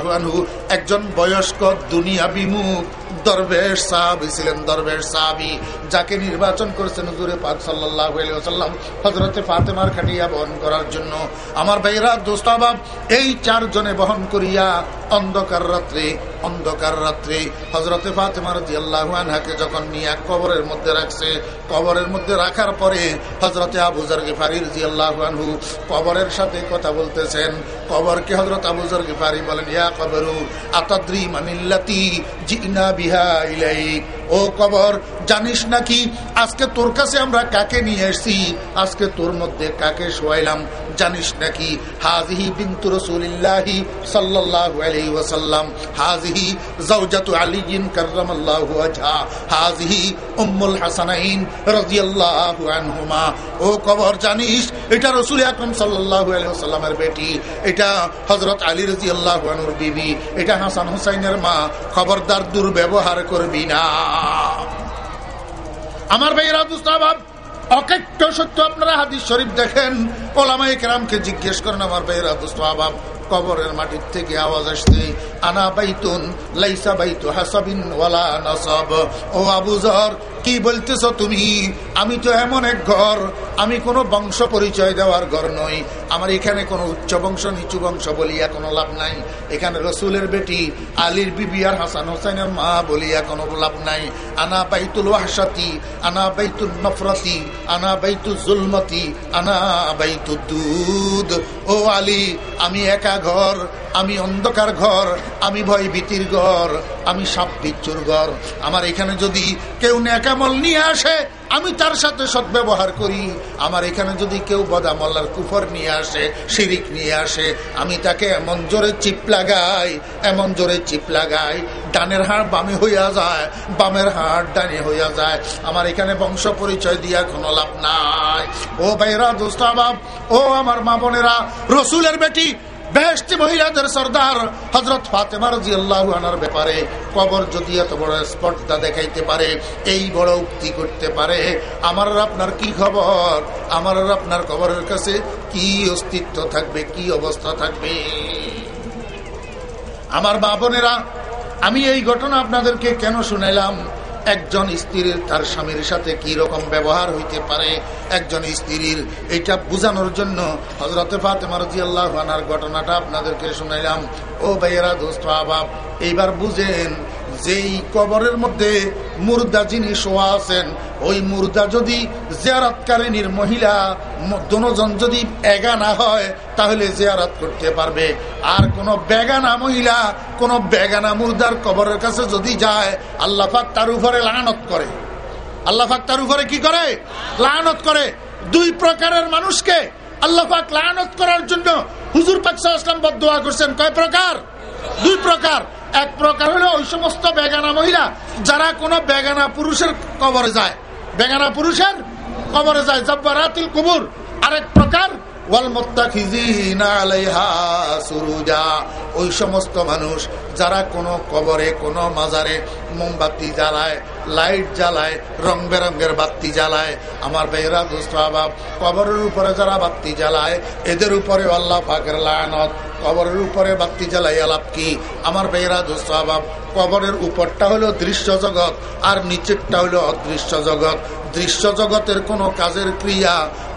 [SPEAKER 1] একজন বয়স্ক দুনিয়া বিমুখ দরবেশ সাহাবি ছিলেন, দরবেশ সাহাবি, যাকে নির্বাচন করেছেন হুজুরে পাক সাল্লাম হজরতে ফাতেমার খাটিয়া বহন করার জন্য। আমার ভাইরা দোস্তাবাব এই চারজনে বহন করিয়া অন্ধকার রাত্রে অন্ধকার রাত্রে হজরতে ফাতেমার আনহাকে যখন নিয়ে কবরের মধ্যে রাখছে, কবরের মধ্যে রাখার পরে হজরতে আবুজার গিফারির জিয়াল্লাহানহু কবরের সাথে কথা বলতেছেন। কবরকে হজরত আবুজর গিফারি বলেন ইয়া কবরু আতাদ্রি মানিল্লাতি জিনা বিহা ইলাইক। ও কবর, জানিস নাকি আজকে তোর কাছে আমরা কাকে নিয়ে এসছি? আজকে তোর মধ্যে কাকে শোয়াইলাম? জানিস নাকি? হাজিহি বিন্তু রসুলিল্লাহি সাল্লাহ আলাইহি ওয়াসাল্লাম। হাযিহি যাওজাতু আলীন কাররামাল্লাহু ওয়াজহা। হাযিহি উম্মুল হাসানাইন রাদিয়াল্লাহু আনহুমা। ও কবর, জানিস, এটা রাসূল আকরাম সাল্লাল্লাহু আলাইহি ওয়াসাল্লামের বেটি। এটা হযরত আলী রাদিয়াল্লাহু আনহুর বিবি। এটা হাসান হুসাইনের মা। খবরদার দুর্ব্যবহার করবি না। আমার ভাইয়েরা দুস্তাবাব অকেট্ট সত্য আপনারা হাদিস শরীফ দেখেন ওলামাই কেরামকে জিজ্ঞেস করেন, আমার ভাইয়েরা দুস্তাবাব কবরের মাটির থেকে আওয়াজ আসছে, আনা বাইতুন লাইসা বাইতু হাসাবিন ওয়ালা নাসাব। ও আবুজর কি বলতেছ তুমি? আমি তো এমন এক ঘর আমি কোনো বংশ পরিচয় দেওয়ার ঘর নই। আমার এখানে কোনো উচ্চ বংশ, নিচু বংশ বলিয়া কোনো লাভ নাই। এখানে রসুলের বেটি, আলীর বিবি আর হাসান হোসেনের মা বলিয়া কোনো লাভ নাই। আনা বাইতুল ওয়াহসাতি আনা বাইতুল নফরতি, আনা বাইতুল জুলমতি, আনা বাইতুল দুধ। ও আলী, আমি একা ঘর, আমি অন্ধকার ঘর, আমি ভয় ভীতির ঘর, আমি সাপ বিচ্ছুর ঘর। আমার এখানে যদি কেউ নেকামল নিয়ে আসে আমি তার সাথে সদ্ব্যবহার করি। আমার এখানে যদি কেউ বদামল্লার কুফর নিয়ে আসে, শিরিক নিয়ে আসে, আমি তাকে এমন জোরে চিপ লাগাই, এমন জোরে চিপ লাগাই, ডানের হাড় বামে হইয়া যায়, বামের হাড় ডানে হইয়া যায়। আমার এখানে বংশ পরিচয় দিয়া কোনো লাভ নাই। ও ভাইরা দোস্তাবাব ও আমার মা বোনেরা, রসুলের বেটি বেহস্তি মহিলাদের সর্দার হজরত ফাতেমা রাজি আল্লাহ আনার ব্যাপারে কবর যদি এত বড় স্পর্ধা দেখাইতে পারে, এই বড় উক্তি করতে পারে, আমার আপনার কি খবর? আমার আপনার কবরের কাছে কি অস্তিত্ব থাকবে, কি অবস্থা থাকবে? আমার মা বোনেরা, আমি এই ঘটনা আপনাদেরকে কেন শুনাইলাম? একজন স্ত্রীর তার স্বামীর সাথে কি রকম ব্যবহার হইতে পারে? একজন স্ত্রীর এটা বুঝানোর জন্য হজরতে ফাতেমা রাজি আল্লাহ ঘটনাটা আপনাদেরকে শুনাইলাম। ও ভাইয়েরা, দোস্ত আবাব এইবার বুঝেন যেই কবরের মধ্যে মুর্দা যিনি শোয়া আছেন, ওই মুর্দা যদি জিয়ারতকারিনীর মহিলা দুজন যদি এগানা হয়, তাহলে জিয়ারত করতে পারবে। আর কোন বেগানা মহিলা, কোন বেগানা মুর্দার কবরের কাছে যদি যায় আল্লাহাক তার উপরে লানত করে। আল্লাহাক তার উপরে কি করে? লানত করে। দুই প্রকারের মানুষকে আল্লাহাক লানত করার জন্য হুজুর পাকসাম বদোয়া করছেন। কয় প্রকার? দুই প্রকার। এক প্রকার হলো ওই সমস্ত বেগানা মহিলা যারা কোনো বেগানা পুরুষের কবরে যায়। বেগানা পুরুষের কবরে যায়। জব্বারাতিল কুবুর। আরেক প্রকার ওই সমস্ত মানুষ যারা কোনো কবরে, কোনো মাজারে মোমবাতি জ্বালায়, লাইট জ্বালায় রং বেরঙ্গের বাতি জ্বালায়। আমার বেহরা দুস্তাবাব কবরের উপরে যারা বাতি জ্বালায়, এদের উপরে আল্লাহ ফাঁকের লায়নত কবরের উপরে বাতি জ্বালাই আলাপ কি? আমার বেহরা দুস্তাবাব কবরের উপরটা হলো দৃশ্য জগৎ, আর নিচেরটা হলো অদৃশ্য জগৎ। দৃশ্য জগতের কোনো কাজের ক্রিয়া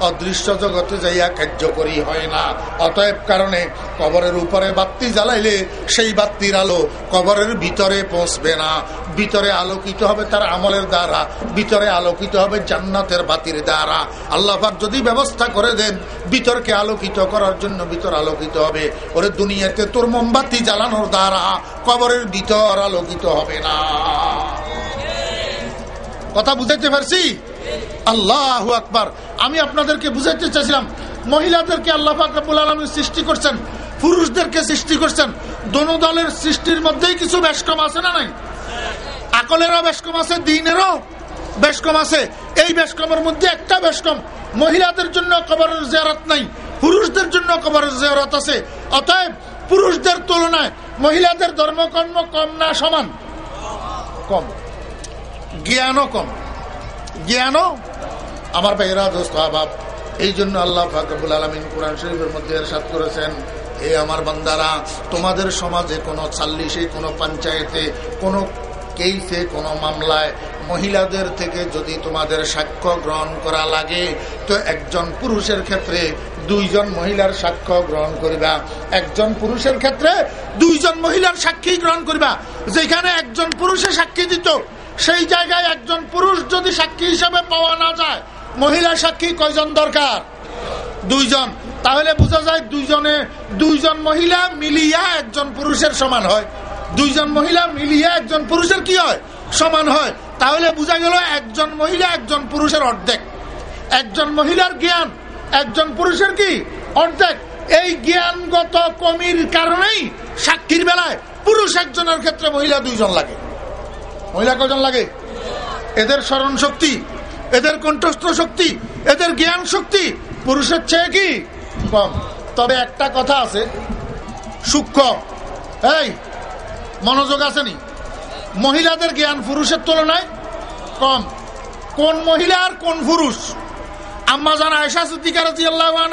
[SPEAKER 1] অদৃশ্য জগতে যাইয়া কার্যকরী হয় না। অতএব কারণে কবরের উপরে বাতি জ্বালাইলে সেই বাত্তির আলো কবরের ভিতরে পৌঁছবে না। ভিতরে আলোকিত হবে তার আমলের দ্বারা, ভিতরে আলোকিত হবে জান্নাতের বাতির দ্বারা। আল্লাহাক যদি ব্যবস্থা করে দেন, ভিতরকে আলোকিত করার জন্য ভিতর আলোকিত হবে। ওরে দুনিয়াতে তোর মোমবাতি জ্বালানোর দ্বারা কবরের ভিতর আলোকিত হবে না। কথা বুঝাইতে পারছি? আল্লাহ আকবার। আমি আপনাদেরকে বুঝাইতে চাইছিলাম, মহিলাদেরকে আল্লাহ ফাকরাবুল আলমী সৃষ্টি করছেন, পুরুষদেরকে সৃষ্টি করছেন, দোনো দলের সৃষ্টির মধ্যেই কিছু বেশ কম আছে না নাই? আকলেরও বেশ কম আছে, দিনেরও বেশ কম আছে। এই বেশ কমের মধ্যে একটা বেশ কম মহিলাদের জন্য কবরের জেয়ারত নাই, পুরুষদের জন্য কবরের জেয়ারত আছে। অতএব পুরুষদের তুলনায় মহিলাদের ধর্মকর্ম কম না সমান? কম। জ্ঞানও কম। জ্ঞানও আমার ভাইরা দোস্ত, আবাব, এই জন্য আল্লাহ ফাকবুল আলমিন কোরআন শরীফের মধ্যে সাত করেছেন, হে আমার বান্দারা, তোমাদের সমাজে কোনো চাল্লিশে কোনো পঞ্চায়েতে, কোনো কেইসে, কোনো মামলায় মহিলাদের থেকে যদি তোমাদের সাক্ষ্য গ্রহণ করা লাগে, তো একজন পুরুষের ক্ষেত্রে দুইজন মহিলার সাক্ষ্য গ্রহণ করিবা। একজন পুরুষের ক্ষেত্রে দুইজন মহিলার সাক্ষী গ্রহণ করিবা। যেখানে একজন পুরুষে সাক্ষী দিত, সেই জায়গায় একজন পুরুষ যদি সাক্ষী হিসাবে পাওয়া না যায়, মহিলা সাক্ষী কয়জন দরকার? দুইজন। তাহলে বোঝা যায় দুইজনে, দুইজন মহিলা মিলিয়া একজন পুরুষের সমান হয়। দুইজন মহিলা মিলিয়া একজন পুরুষের কি হয়? সমান হয়। তাহলে বোঝা গেল একজন মহিলা একজন পুরুষের অর্ধেক। একজন মহিলার জ্ঞান একজন পুরুষের কি অর্ধেক? এই জ্ঞানগত কমির কারণেই সাক্ষীর বেলায় পুরুষ একজনের ক্ষেত্রে মহিলা দুইজন লাগে। মহিলা কজন লাগে? এদের স্মরণ শক্তি, এদের কণ্ঠস্থ শক্তি, এদের জ্ঞান শক্তি পুরুষের চেয়ে কি কম? তবে একটা কথা আছে, সূক্ষ্ম। এই, মনোযোগ আসেনি। মহিলাদের জ্ঞান পুরুষের তুলনায় কম। কোন মহিলা আর কোন পুরুষ?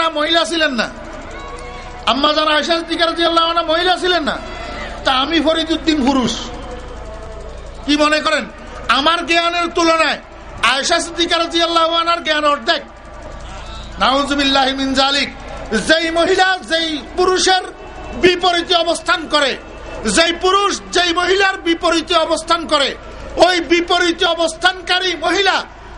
[SPEAKER 1] মহিলা না। মহিলা না। তা আমি মনে করেন? আমার জ্ঞানের তুলনায় আয়সা সিদ্দিকার জ্ঞান অর্ধেক। নাউজুবিল্লাহ জালিক যেই মহিলা যেই পুরুষের বিপরীতে অবস্থান করে, যেই পুরুষ যেই মহিলার বিপরীতে অবস্থান করে, ওই বিপরীতে অবস্থানকারী মহিলা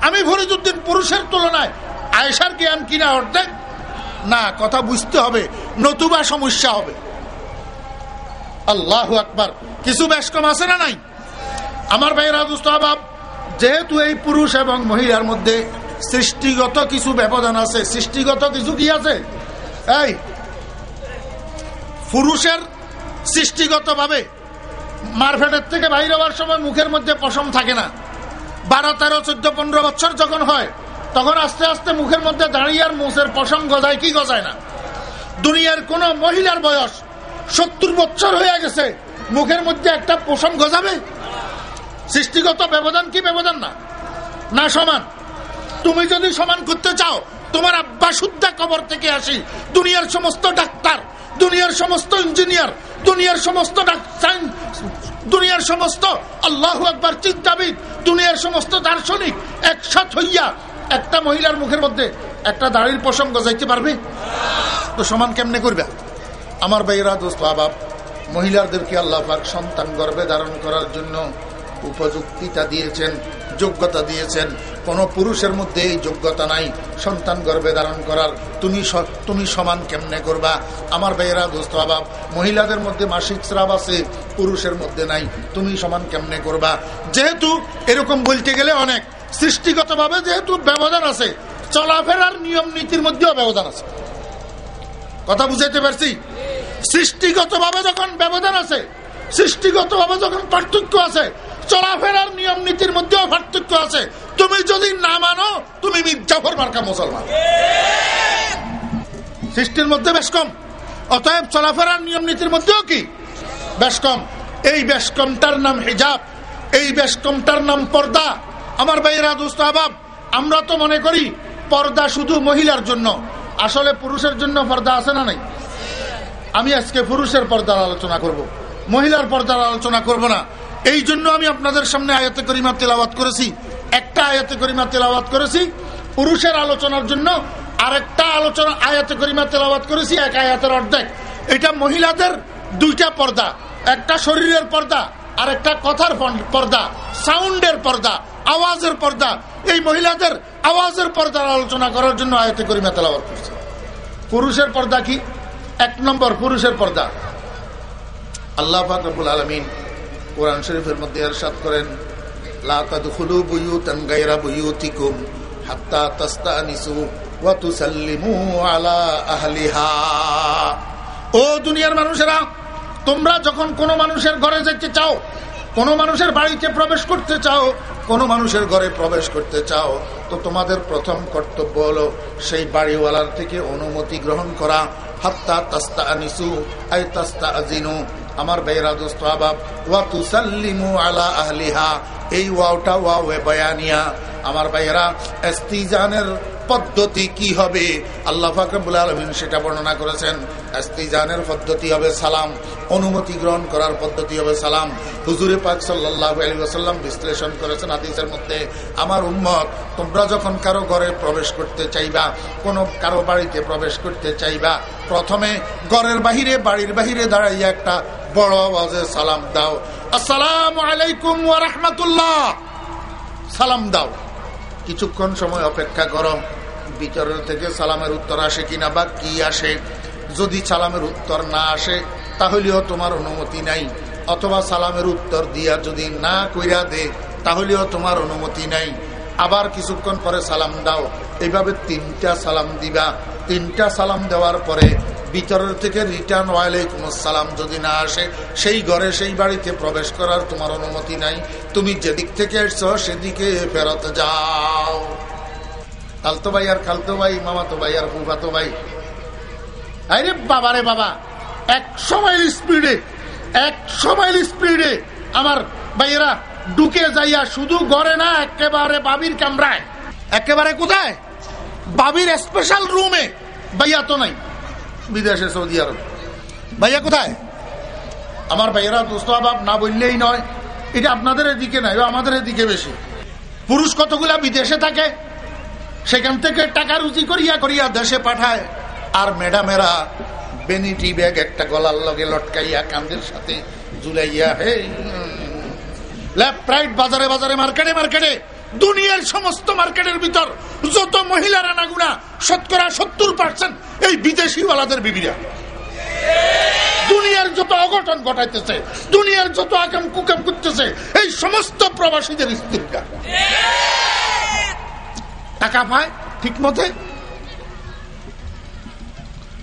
[SPEAKER 1] আমি ফরিদুদ্দিন পুরুষের তুলনায় আয়সার জ্ঞান কিনা অর্ধেক? না, কথা বুঝতে হবে। নতুবা সমস্যা হবে। আল্লাহ আকবার। কিছু বেশ আছে না নাই? আমার ভাইরা দুস্তাবাব যেহেতু এই পুরুষ এবং মহিলার মধ্যে সৃষ্টিগত কিছু ব্যবধান আছে, সৃষ্টিগত কিছু কি আছে? এই, পুরুষের সৃষ্টিগত ভাবে মারফেটের থেকে বাইরে হওয়ার সময় মুখের মধ্যে পশম থাকে না। বারো, তেরো, চোদ্দ, পনেরো বছর যখন হয়, তখন আস্তে আস্তে মুখের মধ্যে দাঁড়িয়ে আর মুখের পশম গজায়। কি গজায় না? দুনিয়ার কোন মহিলার বয়স সত্তর বছর হয়ে গেছে, মুখের মধ্যে একটা পোষণ গজাবে? সৃষ্টিগত ব্যবধান কি ব্যবধান না? না সমান। তুমি যদি সমান করতে চাও, তোমার আব্বা শুদ্ধা কবর থেকে আসি, দুনিয়ার সমস্ত ডাক্তার, দুনিয়ার সমস্ত ইঞ্জিনিয়ার, দুনিয়ার সমস্ত দুনিয়ার সমস্ত আল্লাহ একবার চিন্তাবিদ, দুনিয়ার সমস্ত দার্শনিক একসাথ হইয়া একটা মহিলার মুখের মধ্যে একটা দাড়ির প্রসঙ্গ যাইতে পারবে? তো সমান কেমনে করবে? আমার বাইরা দোস্ত আবাব মহিলাদেরকে আল্লাহ সন্তান গর্ভে ধারণ করার জন্য উপযুক্তিটা দিয়েছেন। যোগ্যতা দিয়েছেন। কোন পুরুষের মধ্যে এই যোগ্যতা নাই। সন্তান গর্বে ধারণ করার। তুমি তুমি সমান কেমনে করবা? আমার ভাইয়েরা, দোস্ত অভাব মহিলাদের মধ্যে মাসিক স্রাব আছে, পুরুষের মধ্যে নাই। তুমি সমান কেমনে করবা? যেহেতু এরকম বলতে গেলে অনেক। সৃষ্টিগত ভাবে যেহেতু ব্যবধান আছে, চলাফেরার নিয়ম নীতির মধ্যেও ব্যবধান আছে। কথা বুঝাইতে পারছি? সৃষ্টিগত ভাবে যখন ব্যবধান আছে সৃষ্টিগত ভাবে যখন পার্থক্য আছে চলাফেরার নিয়ম নীতির মধ্যেও পার্থক্য আছে। তুমি যদি না মানো, তুমি মির্জাফর মার্কা মুসলমান। সৃষ্টির মধ্যে বেশ কম। অতএব চলাফেরার নিয়ম নীতির মধ্যেও কি? বেশ কম। এই বেশ কমটার নাম হিজাব, এই বেশ কমটার নাম পর্দা। আমার ভাইয়েরা আবাব, আমরা তো মনে করি পর্দা শুধু মহিলার জন্য। আসলে পুরুষের জন্য পর্দা আছে না নাই? আমি আজকে পুরুষের পর্দার আলোচনা করব। মহিলার পর্দার আলোচনা করব না। এই জন্য আমি আপনাদের সামনে আয়াতে করিমা তেলাওয়াত করেছি। একটা আয়াতে করিমা তেলাওয়াত করেছি। পুরুষের আলোচনার জন্য আরেকটা আলোচনা আয়াতে করিমা তেলাওয়াত করেছি, এক আয়াতের অর্ধেক। এটা মহিলাদের দুইটা পর্দা। একটা শরীরের পর্দা আর একটা কথার পর্দা, সাউন্ডের পর্দা, আওয়াজের পর্দা। এই মহিলাদের আওয়াজের পর্দার আলোচনা করার জন্য আয়তে করিমা তেলাওয়াত করছে। পুরুষের পর্দা কি? এক নম্বর পুরুষের পর্দা। আল্লাহ ফাকরুল আলমিন কোরআন শরীফের মধ্যে এরশাদ করেন ও দুনিয়ার মানুষেরা, তোমরা যখন মানুষের ঘরে যেতে চাও, কোনো মানুষের বাড়িতে প্রবেশ করতে চাও, কোনো মানুষের ঘরে প্রবেশ করতে চাও, তো তোমাদের প্রথম কর্তব্য হলো সেই বাড়িওয়ালার থেকে অনুমতি গ্রহণ করা। হাত্তা তাস্তা আনিসু আই তাস্তা আজিনু আমার বেহরা দোস্ত আবাব ওয়া তুসাল্লিমু আলা আহলিহা। এই ওয়াওটা ওয়াও বয়ানিয়া। আমার ভাইয়েরা, এস্তিজানের পদ্ধতি কি হবে? আল্লাহ ফাকরুল আলমিন সেটা বর্ণনা করেছেন। ইস্তিজানের পদ্ধতি হবে সালাম। অনুমতি গ্রহণ করার পদ্ধতি হবে সালাম। হুজুরে পাক সাল্লাহ আলী আসাল্লাম বিশ্লেষণ করেছেন আদিসের মধ্যে, আমার উম্মত, তোমরা যখন কারও ঘরে প্রবেশ করতে চাইবা, কোনো কারও বাড়িতে প্রবেশ করতে চাইবা, প্রথমে ঘরের বাহিরে, বাড়ির বাহিরে দাঁড়াইয়া একটা বড় আওয়াজে সালাম দাও। আসসালাম আলাইকুম রাহমাতুল্লাহ। সালাম দাও। কিছুক্ষণ সময় অপেক্ষা করো। ভিতরের থেকে সালামের উত্তর আসে কিনা বা কি আসে? যদি সালামের উত্তর না আসে, তাহলেও তোমার অনুমতি নাই। অথবা সালামের উত্তর দিয়া যদি না কইরা দে, তাহলেও তোমার অনুমতি নাই। আবার কিছুক্ষণ পরে সালাম দাও। এইভাবে তিনটা সালাম দিবা। তিনটা সালাম দেওয়ার পরে ভিতরের থেকে রিটার্ন ওয়ালাইকুম আসসালাম যদি না আসে, সেই ঘরে সেই বাড়িতে প্রবেশ করার তোমার অনুমতি নাই। তুমি যেদিক থেকে এসছ, সেদিকে ফেরত যাও। খালতো ভাই আর খালতো ভাই, মামাতো ভাই আর ফুফাতো ভাই। আরে বাবা রে বাবা একশো মাইল স্পিডে একশো মাইল স্পিডে আমার ভাইয়েরা ঢুকে যাইয়া শুধু ঘরে না, একেবারে বাবির কামরায়। একেবারে কোথায়? বাবির স্পেশাল রুমে ভাইয়া তো নাই। বিদেশে সৌদি আরব। ভাইয়া কোথায়? আমার ভাইয়েরা দোস্ত আবাব না বললেই নয়। এটা আপনাদের এদিকে নাই আমাদের এদিকে বেশি। পুরুষ কতগুলা বিদেশে থাকে, সেখান থেকে টাকা রুচি করিয়া করিয়া দেশে পাঠায়। আর ম্যাডামেরা বেনিটি ব্যাগ একটা গলার লগে লটকাইয়া কান্দের সাথে জুলাইয়া হে রাইট বাজারে বাজারে, মার্কেটে মার্কেটে। দুনিয়ার সমস্ত মার্কেটের ভিতর যত মহিলারা নাগুনা শতকরা সত্তর পার্সেন্ট এই বিদেশি ওয়ালাদের বিবিরা। দুনিয়ার যত অঘটন ঘটাইতেছে, দুনিয়ার যত আকাম কুকাম করতেছে, এই সমস্ত প্রবাসীদের স্ত্রীরা। টাকা পায় ঠিক মতে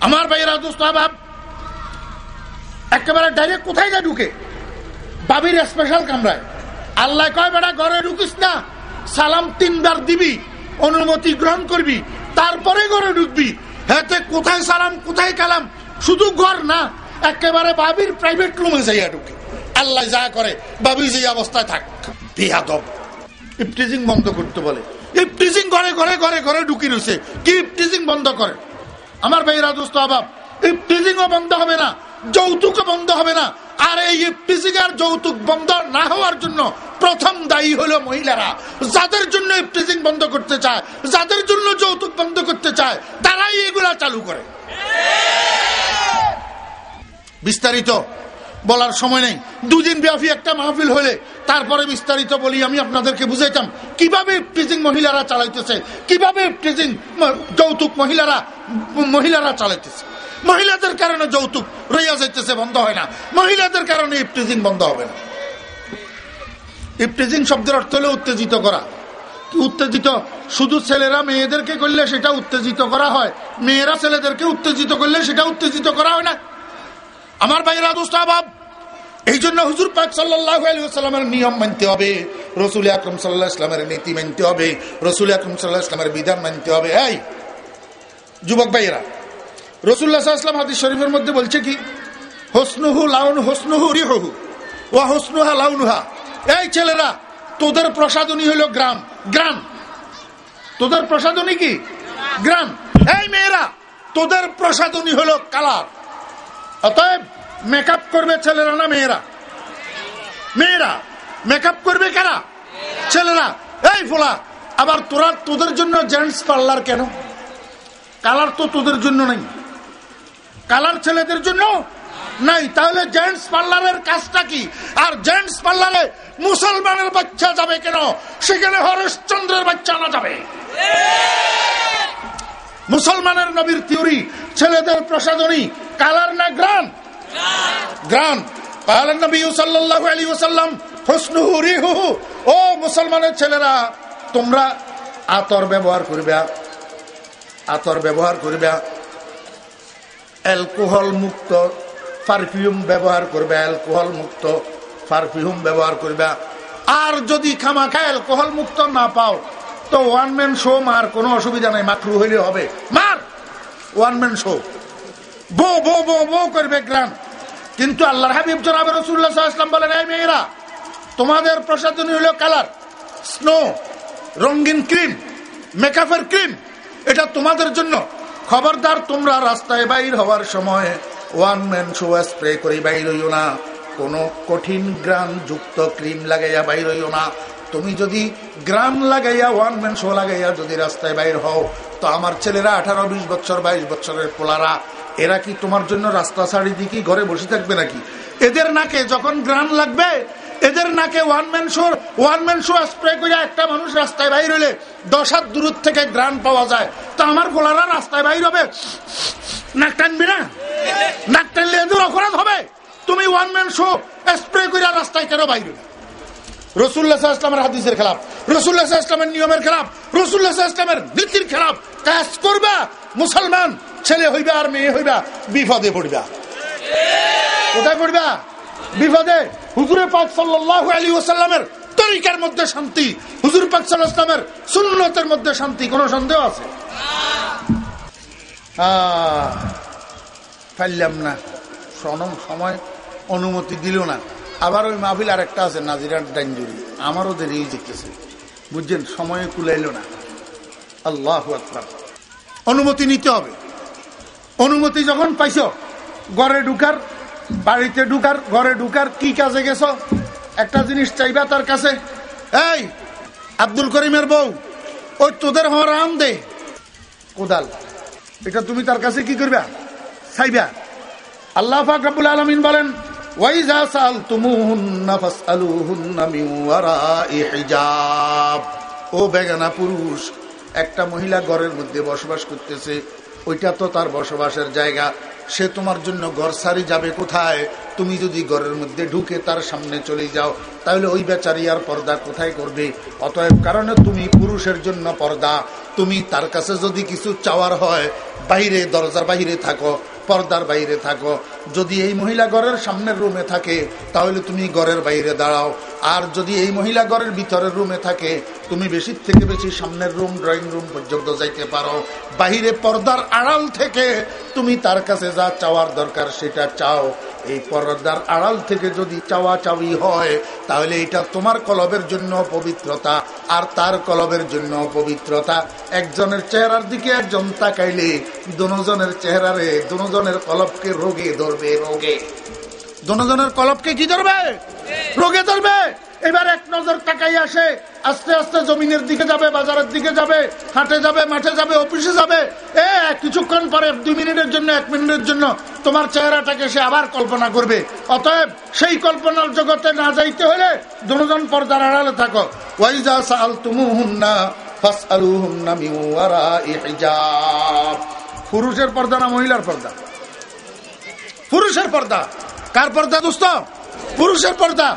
[SPEAKER 1] আমার ভাইয়েরা, দোস্ত আবাব একেবারে ডাইরেক্ট কোথায় যা ঢুকে? বাবির স্পেশাল কামরায়। আল্লাহ কয়, বেটা, ঘরে ঢুকিস না। সালাম তিনবার দিবি, অনুমতি গ্রহণ করবি, তারপরে ঘরে ঢুকবি। হেতে কোথায় সালাম, কোথায় কালাম? শুধু ঘর না, একেবারে বাবির প্রাইভেট রুমে যাইয়া ঢুকে। আল্লাহ যা করে, বাবি যে অবস্থায় থাক। বেহাদব ইফটিজিং বন্ধ করতে বলে। ইফটিজিং ঘরে ঘরে ঘরে ঘরে ঢুকি রয়েছে। কি ইফটিজিং বন্ধ করে? আমার ভাইরা, দোস্ত, আবাব ইফটিজিংও বন্ধ হবে না। যৌতুকও বন্ধ হবে না। আর এই যৌতুক বন্ধ না হওয়ার জন্য প্রথম দায়ী হলো মহিলারা। যাদের জন্য ইফটিজিং বন্ধ করতে চায়, যাদের জন্য যৌতুক বন্ধ করতে চায়, তারাই এগুলা চালু করে। বিস্তারিত বলার সময় নেই। দুদিন ব্যাপী একটা মাহফিল হলে তারপরে বিস্তারিত বলি, আমি আপনাদেরকে বুঝাইতাম কীভাবে ইফটিজিং মহিলারা চালাইতেছে, কীভাবে ইফটিজিং যৌতুক মহিলারা মহিলারা চালাইতেছে। মহিলাদের কারণে যৌতুক রইয়া যাইতেছে, বন্ধ হয় না। মহিলাদের কারণে ইফটিজিং বন্ধ হবে না। ইফটিজিং শব্দের অর্থ হলো উত্তেজিত করা। উত্তেজিত? শুধু ছেলেরা মেয়েদেরকে করলে সেটা উত্তেজিত করা হয়। মেয়েরা ছেলেদেরকে উত্তেজিত করলে সেটা উত্তেজিত করা হয় না। আমার ভাইরা দোস্তাবাব এই জন্য হুজুর পাক সাল্লামের নিয়ম মানতে হবে। রসুল আকরম সাল্লাহ ইসলামের নীতি মানতে হবে। রসুল আকরম সাল্লাহ ইসলামের বিধান মানতে হবে। এই, যুবক ভাইয়েরা রসুল্লাহ ইসলাম হাদিস শরীফের মধ্যে বলছে কি? হসনুহু লাউন, হসনুহু রিহু ও হসনুহা লাউনুহা। এই ছেলেরা, তোদের প্রসাদনী হলো গ্রাম। গ্রাম। তোদের প্রসাদনী কি? গ্রাম। এই মেয়েরা, তোদের প্রসাদনী হলো কালার। অতএব মেকআপ করবে ছেলেরা না মেয়েরা? মেয়েরা মেকআপ করবে কারা? ছেলেরা। এই ফোলা আবার তোরা তোদের জন্য জেন্টস পার্লার কেন? কালার তো তোদের জন্য নাই। কালার ছেলেদের জন্য? নাই, তাহলে জেন্টস পার্লারের কাজটা কি? আর জেন্টস পার্লারে মুসলমানের বাচ্চা যাবে কেন? সেখানে হরিশ্চন্দ্রের বাচ্চা না যাবে। মুসলমানের নবীর থিওরি ছেলেদের প্রসাদনী, কালার না গ্রাম? গ্রাম। কালার নবী সাল্লাহ আলী ওসাল্লাম হসনুহু রিহুহু। ও মুসলমানের ছেলেরা, তোমরা আতর ব্যবহার করবে, আতর ব্যবহার করবে। অ্যালকোহল মুক্ত পারফিউম ব্যবহার করবে, অ্যালকোহল মুক্ত পারফিউম ব্যবহার করবে। আর যদি খামাখা অ্যালকোহল মুক্ত না পাও, তো ওয়ান ম্যান শো মার কোনো অসুবিধা নাই মাকরু হইলে হবে। মার! ওয়ান ম্যান শো বো বো বো বো করবে গ্রাম। কিন্তু আল্লাহ হাবিব জনাব রসুল্লাহাম বলেন, এই মেয়েরা, তোমাদের প্রসাদনী হলো কালার স্নো রঙিন ক্রিম মেকআপের ক্রিম এটা তোমাদের জন্য। খবরদার, তোমরা রাস্তায় বাইর হওয়ার সময় ওয়ান ম্যান শো স্প্রে করে বাইর হইও না। কোনো কঠিন গ্রাম যুক্ত ক্রিম লাগাইয়া বাইর হইও না। তুমি যদি গ্রাম লাগাইয়া, ওয়ান ম্যান শো লাগাইয়া যদি রাস্তায় বাইর হও, তো আমার ছেলেরা আঠারো, বিশ বছর, বাইশ বছরের পোলারা, এরা কি তোমার জন্য রাস্তা ছাড়ি দিকে ঘরে বসে থাকবে নাকি? এদের নাকে যখন গ্রাম লাগবে এদের নাকে ওয়ান ম্যান শোর ওয়ান ম্যান শো স্প্রে করে একটা মানুষ রাস্তায় বাইর হলে দশ হাত দূর থেকে গ্রান পাওয়া যায়। তা আমার গোলারা রাস্তায় বাইর হবে। নাক টানবি না? নাক টানলে এদের অপরাধ হবে। তুমি ওয়ান ম্যান শো স্প্রে করে রাস্তায় কেন বাইর ইসলামের হাদিসের নিয়মের কাজ করবা, মুসলমান, ছেলে হইবা আর মেয়ে হইবা, বিপদে পড়বা। কোথায় পড়বা? বিপদে হুজুরে পাক সাল্লাহ আলী ওসাল্লামের তরিকার মধ্যে শান্তি, হুজুর পাক সাল্লাহামের সুন্নতের মধ্যে শান্তি, কোন সন্দেহ আছে? পাইলাম না। সনম সময় অনুমতি দিল না। আবার ওই মাহফিল আর একটা আছে, নাজিরার ডাঞ্জুরি আমারও দেরি যেতেছে বুঝছেন, সময়ে কুলাইল না। আল্লাহ অনুমতি নিতে হবে। অনুমতি যখন পাইছ, ঘরে ঢুকার বাড়িতে ঢুকার, ঘরে ঢুকার, কি কাজে গেছ? একটা জিনিস চাইবা তার কাছে? এই, আব্দুল করিমের বউ, ওই তোদের হওয়ার আম দে। কোদাল, এটা তুমি তার কাছে কি করবা? চাইবা? আল্লাহ ফাকবুল আলমিন বলেন ও বেগানা পুরুষ, একটা মহিলা ঘরের মধ্যে বসবাস করতেছে, ওইটা তো তার বসবাসের জায়গা। সে তোমার জন্য ঘর সারি যাবে কোথায়? তুমি যদি ঘরের মধ্যে ঢুকে তার সামনে চলে যাও, তাহলে ওই বেচারি আর পর্দা কোথায় করবে? অতএব কারণে তুমি পুরুষের জন্য পর্দা। তুমি তার কাছে যদি কিছু চাওয়ার হয়, বাইরে, দরজার বাইরে থাকো, পর্দার বাইরে থাকো। যদি এই মহিলা ঘরের সামনের রুমে থাকে, তাহলে তুমি ঘরের বাইরে দাঁড়াও। আর যদি এই মহিলা ঘরের ভিতরের রুমে থাকে, তুমি বেশি থেকে বেশি সামনের রুম, ড্রয়িং রুম পর্যন্ত যাইতে পারো। বাহিরে পর্দার আড়াল থেকে তুমি তার কাছে যা চাওয়ার দরকার সেটা চাও। এই পর্দার আড়াল থেকে যদি চাওয়া চাওয়ি হয় তাহলে এটা তোমার কলবের জন্য পবিত্রতা আর তার কলবের জন্য পবিত্রতা। একজনের চেহারার দিকে একজন তাকাইলে দুজনের চেহারারে দুজনের কলবকে রোগে ধরবে রোগে। দুজনের কলবকে কি ধরবে? রোগে ধরবে। এবার এক নজর তাকাই আসে, আস্তে আস্তে জমিনের দিকে যাবে, বাজারের দিকে যাবে, হাটে যাবে, মাঠে যাবে, অফিসে যাবে। এ, কিছুক্ষণ পরে দুই মিনিটের জন্য, এক মিনিটের জন্য তোমার চেহারাটাকে সে আবার কল্পনা করবে। অতএব সেই কল্পনার জগতে না যাইতে হলে দুজন পর্দার আড়ালে থাকো। ওয়াইজা সাল তুমু হুন্না পুরুষের পর্দা না মহিলার পর্দা? পুরুষের পর্দা। কার পর্দা দোস্ত? পুরুষের পর্দা।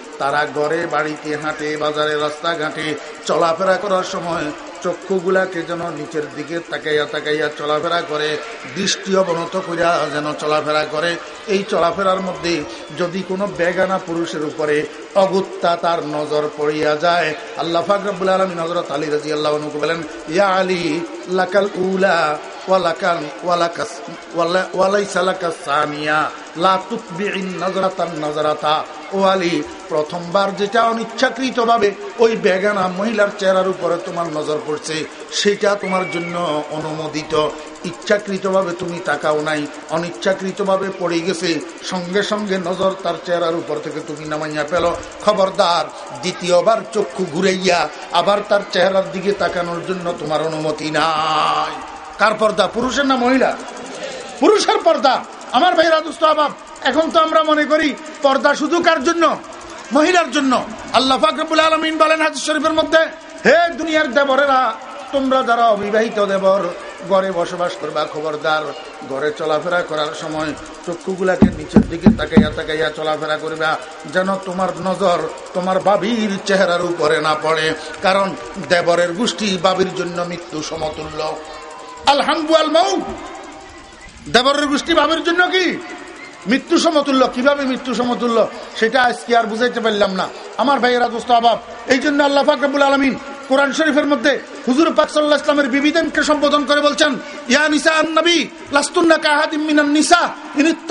[SPEAKER 1] তারা ঘরে, বাড়িতে, হাঁটে, বাজারে, রাস্তাঘাটে চলাফেরা করার সময় চক্ষুগুলাকে যেন নিচের দিকে তাকাইয়া তাকাইয়া চলাফেরা করে, দৃষ্টি অবনত করিয়া যেন চলাফেরা করে। এই চলাফেরার মধ্যে যদি কোনো বেগানা পুরুষের উপরে অগুত্তা তার নজর পড়িয়া যায়, আল্লাহ ফাকরাবুল আলমী নজরত আলী রাজি আল্লাহ বলেন, ইয়া আলী লাকাল উলা ওয়ালাকান ওয়ালাকাস ওয়ালাইসালাকা সানিয়া লা তুতবিইন নজরাতান নজরাতা। প্রথমবার যেটা অনিচ্ছাকৃতভাবে ওই বেগানা মহিলার চেহারার উপরে তোমার নজর পড়ছে, সেটা তোমার জন্য অনুমোদিত। ইচ্ছাকৃতভাবে তুমি তাকাও নাই, অনিচ্ছাকৃতভাবে পড়ে গেছে, সঙ্গে সঙ্গে নজর তার চেহারার উপর থেকে তুমি নামাইয়া পেল খবরদার, দ্বিতীয়বার চক্ষু ঘুরাইয়া আবার তার চেহারার দিকে তাকানোর জন্য তোমার অনুমতি কার পর্দা? পুরুষের না মহিলা? পুরুষের পর্দা। আমার ভাইরা দুস্থ অভাব এখন তো আমরা মনে করি পর্দা শুধু কার জন্য? মহিলার জন্য। আল্লাহ ফাকরুল আলমিন বলেন হাজির শরীফের মধ্যে, হে দুনিয়ার দেবরেরা, তোমরা যারা অবিবাহিত দেবর ঘরে বসবাস করবা। খবরদার ঘরে চলাফেরা করার সময় চক্ষুগুলাকে নিচের দিকে তাকাইয়া তাকাইয়া চলাফেরা করবা, যেন তোমার নজর তোমার বাবির চেহারার উপরে না পড়ে। কারণ দেবরের গোষ্ঠী বাবির জন্য মৃত্যু সমতুল্য। আলহামবু আল দেবরের গোষ্ঠী বাবের জন্য কি? মৃত্যু সমতুল্য। কীভাবে মৃত্যু সমতুল্য? সেটা আজকে আর বুঝাইতে পারলাম না। আমার ভাইয়েরা, দোস্ত অভাব এই জন্য আল্লাহ ফাকরাবুল আলমিন কোরআন শরীফের মধ্যে হুজুর পাক সাল্লাহ ইসলামের বিবিদেনকে সম্বোধন করে বলছেন, ইয়া নিসা আন্নবী লাস্তুন্না কাহাদিম মিনান নিসা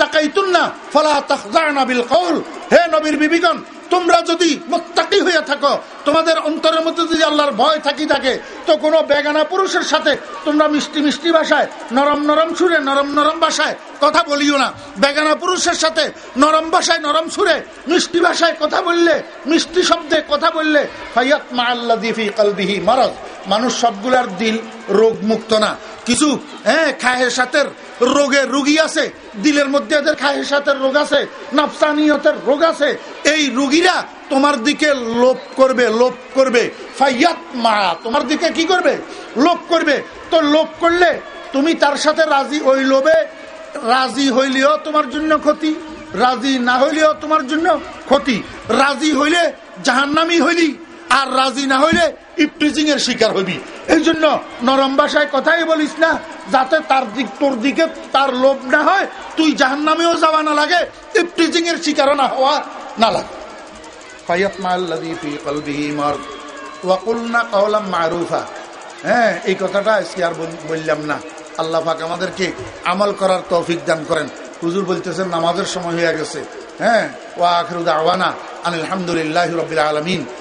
[SPEAKER 1] তাকাইতুন্না ফালা তাখজানা বিল কওল। হে নবীর বিবিগণ তোমরা যদি মোত্তাকি হয়ে থাকো, তোমাদের অন্তরের মধ্যে যদি আল্লাহর ভয় থাকি থাকে, তো কোনো বেগানা পুরুষের সাথে তোমরা মিষ্টি মিষ্টি ভাষায়, নরম নরম সুরে, নরম নরম ভাষায় কথা বলিও না। বেগানা পুরুষের সাথে নরম ভাষায়, নরম সুরে, মিষ্টি ভাষায় কথা বললে, মিষ্টি শব্দে কথা বললে, ফাইয়াত মা আল্লাহ দিফি কালবিহি মারজ। মানুষ সবগুলার দিল রোগ মুক্ত না। কিছু হ্যাঁ খায়ের সাথে রোগের রুগী আছে, দিলের মধ্যে এদের খায়ের সাথে রোগ আছে, নফসানিয়তের রোগ আছে, এই রুগীরা তোমার দিকে লোভ করবে লোভ করবে। ফাইয়াত মা, তোমার দিকে কি করবে? লোভ করবে। তো লোভ করলে তুমি তার সাথে রাজি ওই লোভে, রাজি হইলেও তোমার জন্য ক্ষতি, রাজি না হইলেও তোমার জন্য ক্ষতি। রাজি হইলে জাহান্নামি হইলি। আর রাজি না হইলে ইপটিজিং এর শিকার হইবি এই জন্য নরম ভাষায় কথাই বলিস না, যাতে তার দিক তোর দিকে তার লোভ না হয়, তুই জাহান নামেও যাওয়া না লাগে, ইপটিজিং এর শিকারও না হওয়া না লাগে। হ্যাঁ এই কথাটা বললাম না। আমাদেরকে আমল করার দান করেন। হুজুর বলতেছেন, নামাজের সময় হয়ে গেছে। হ্যাঁ আওয়ানা আলহামদুলিল্লাহ রবিল আলমিন।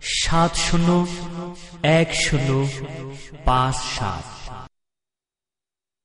[SPEAKER 2] সাত শূন্য এক শূন্য পাঁচ সাত।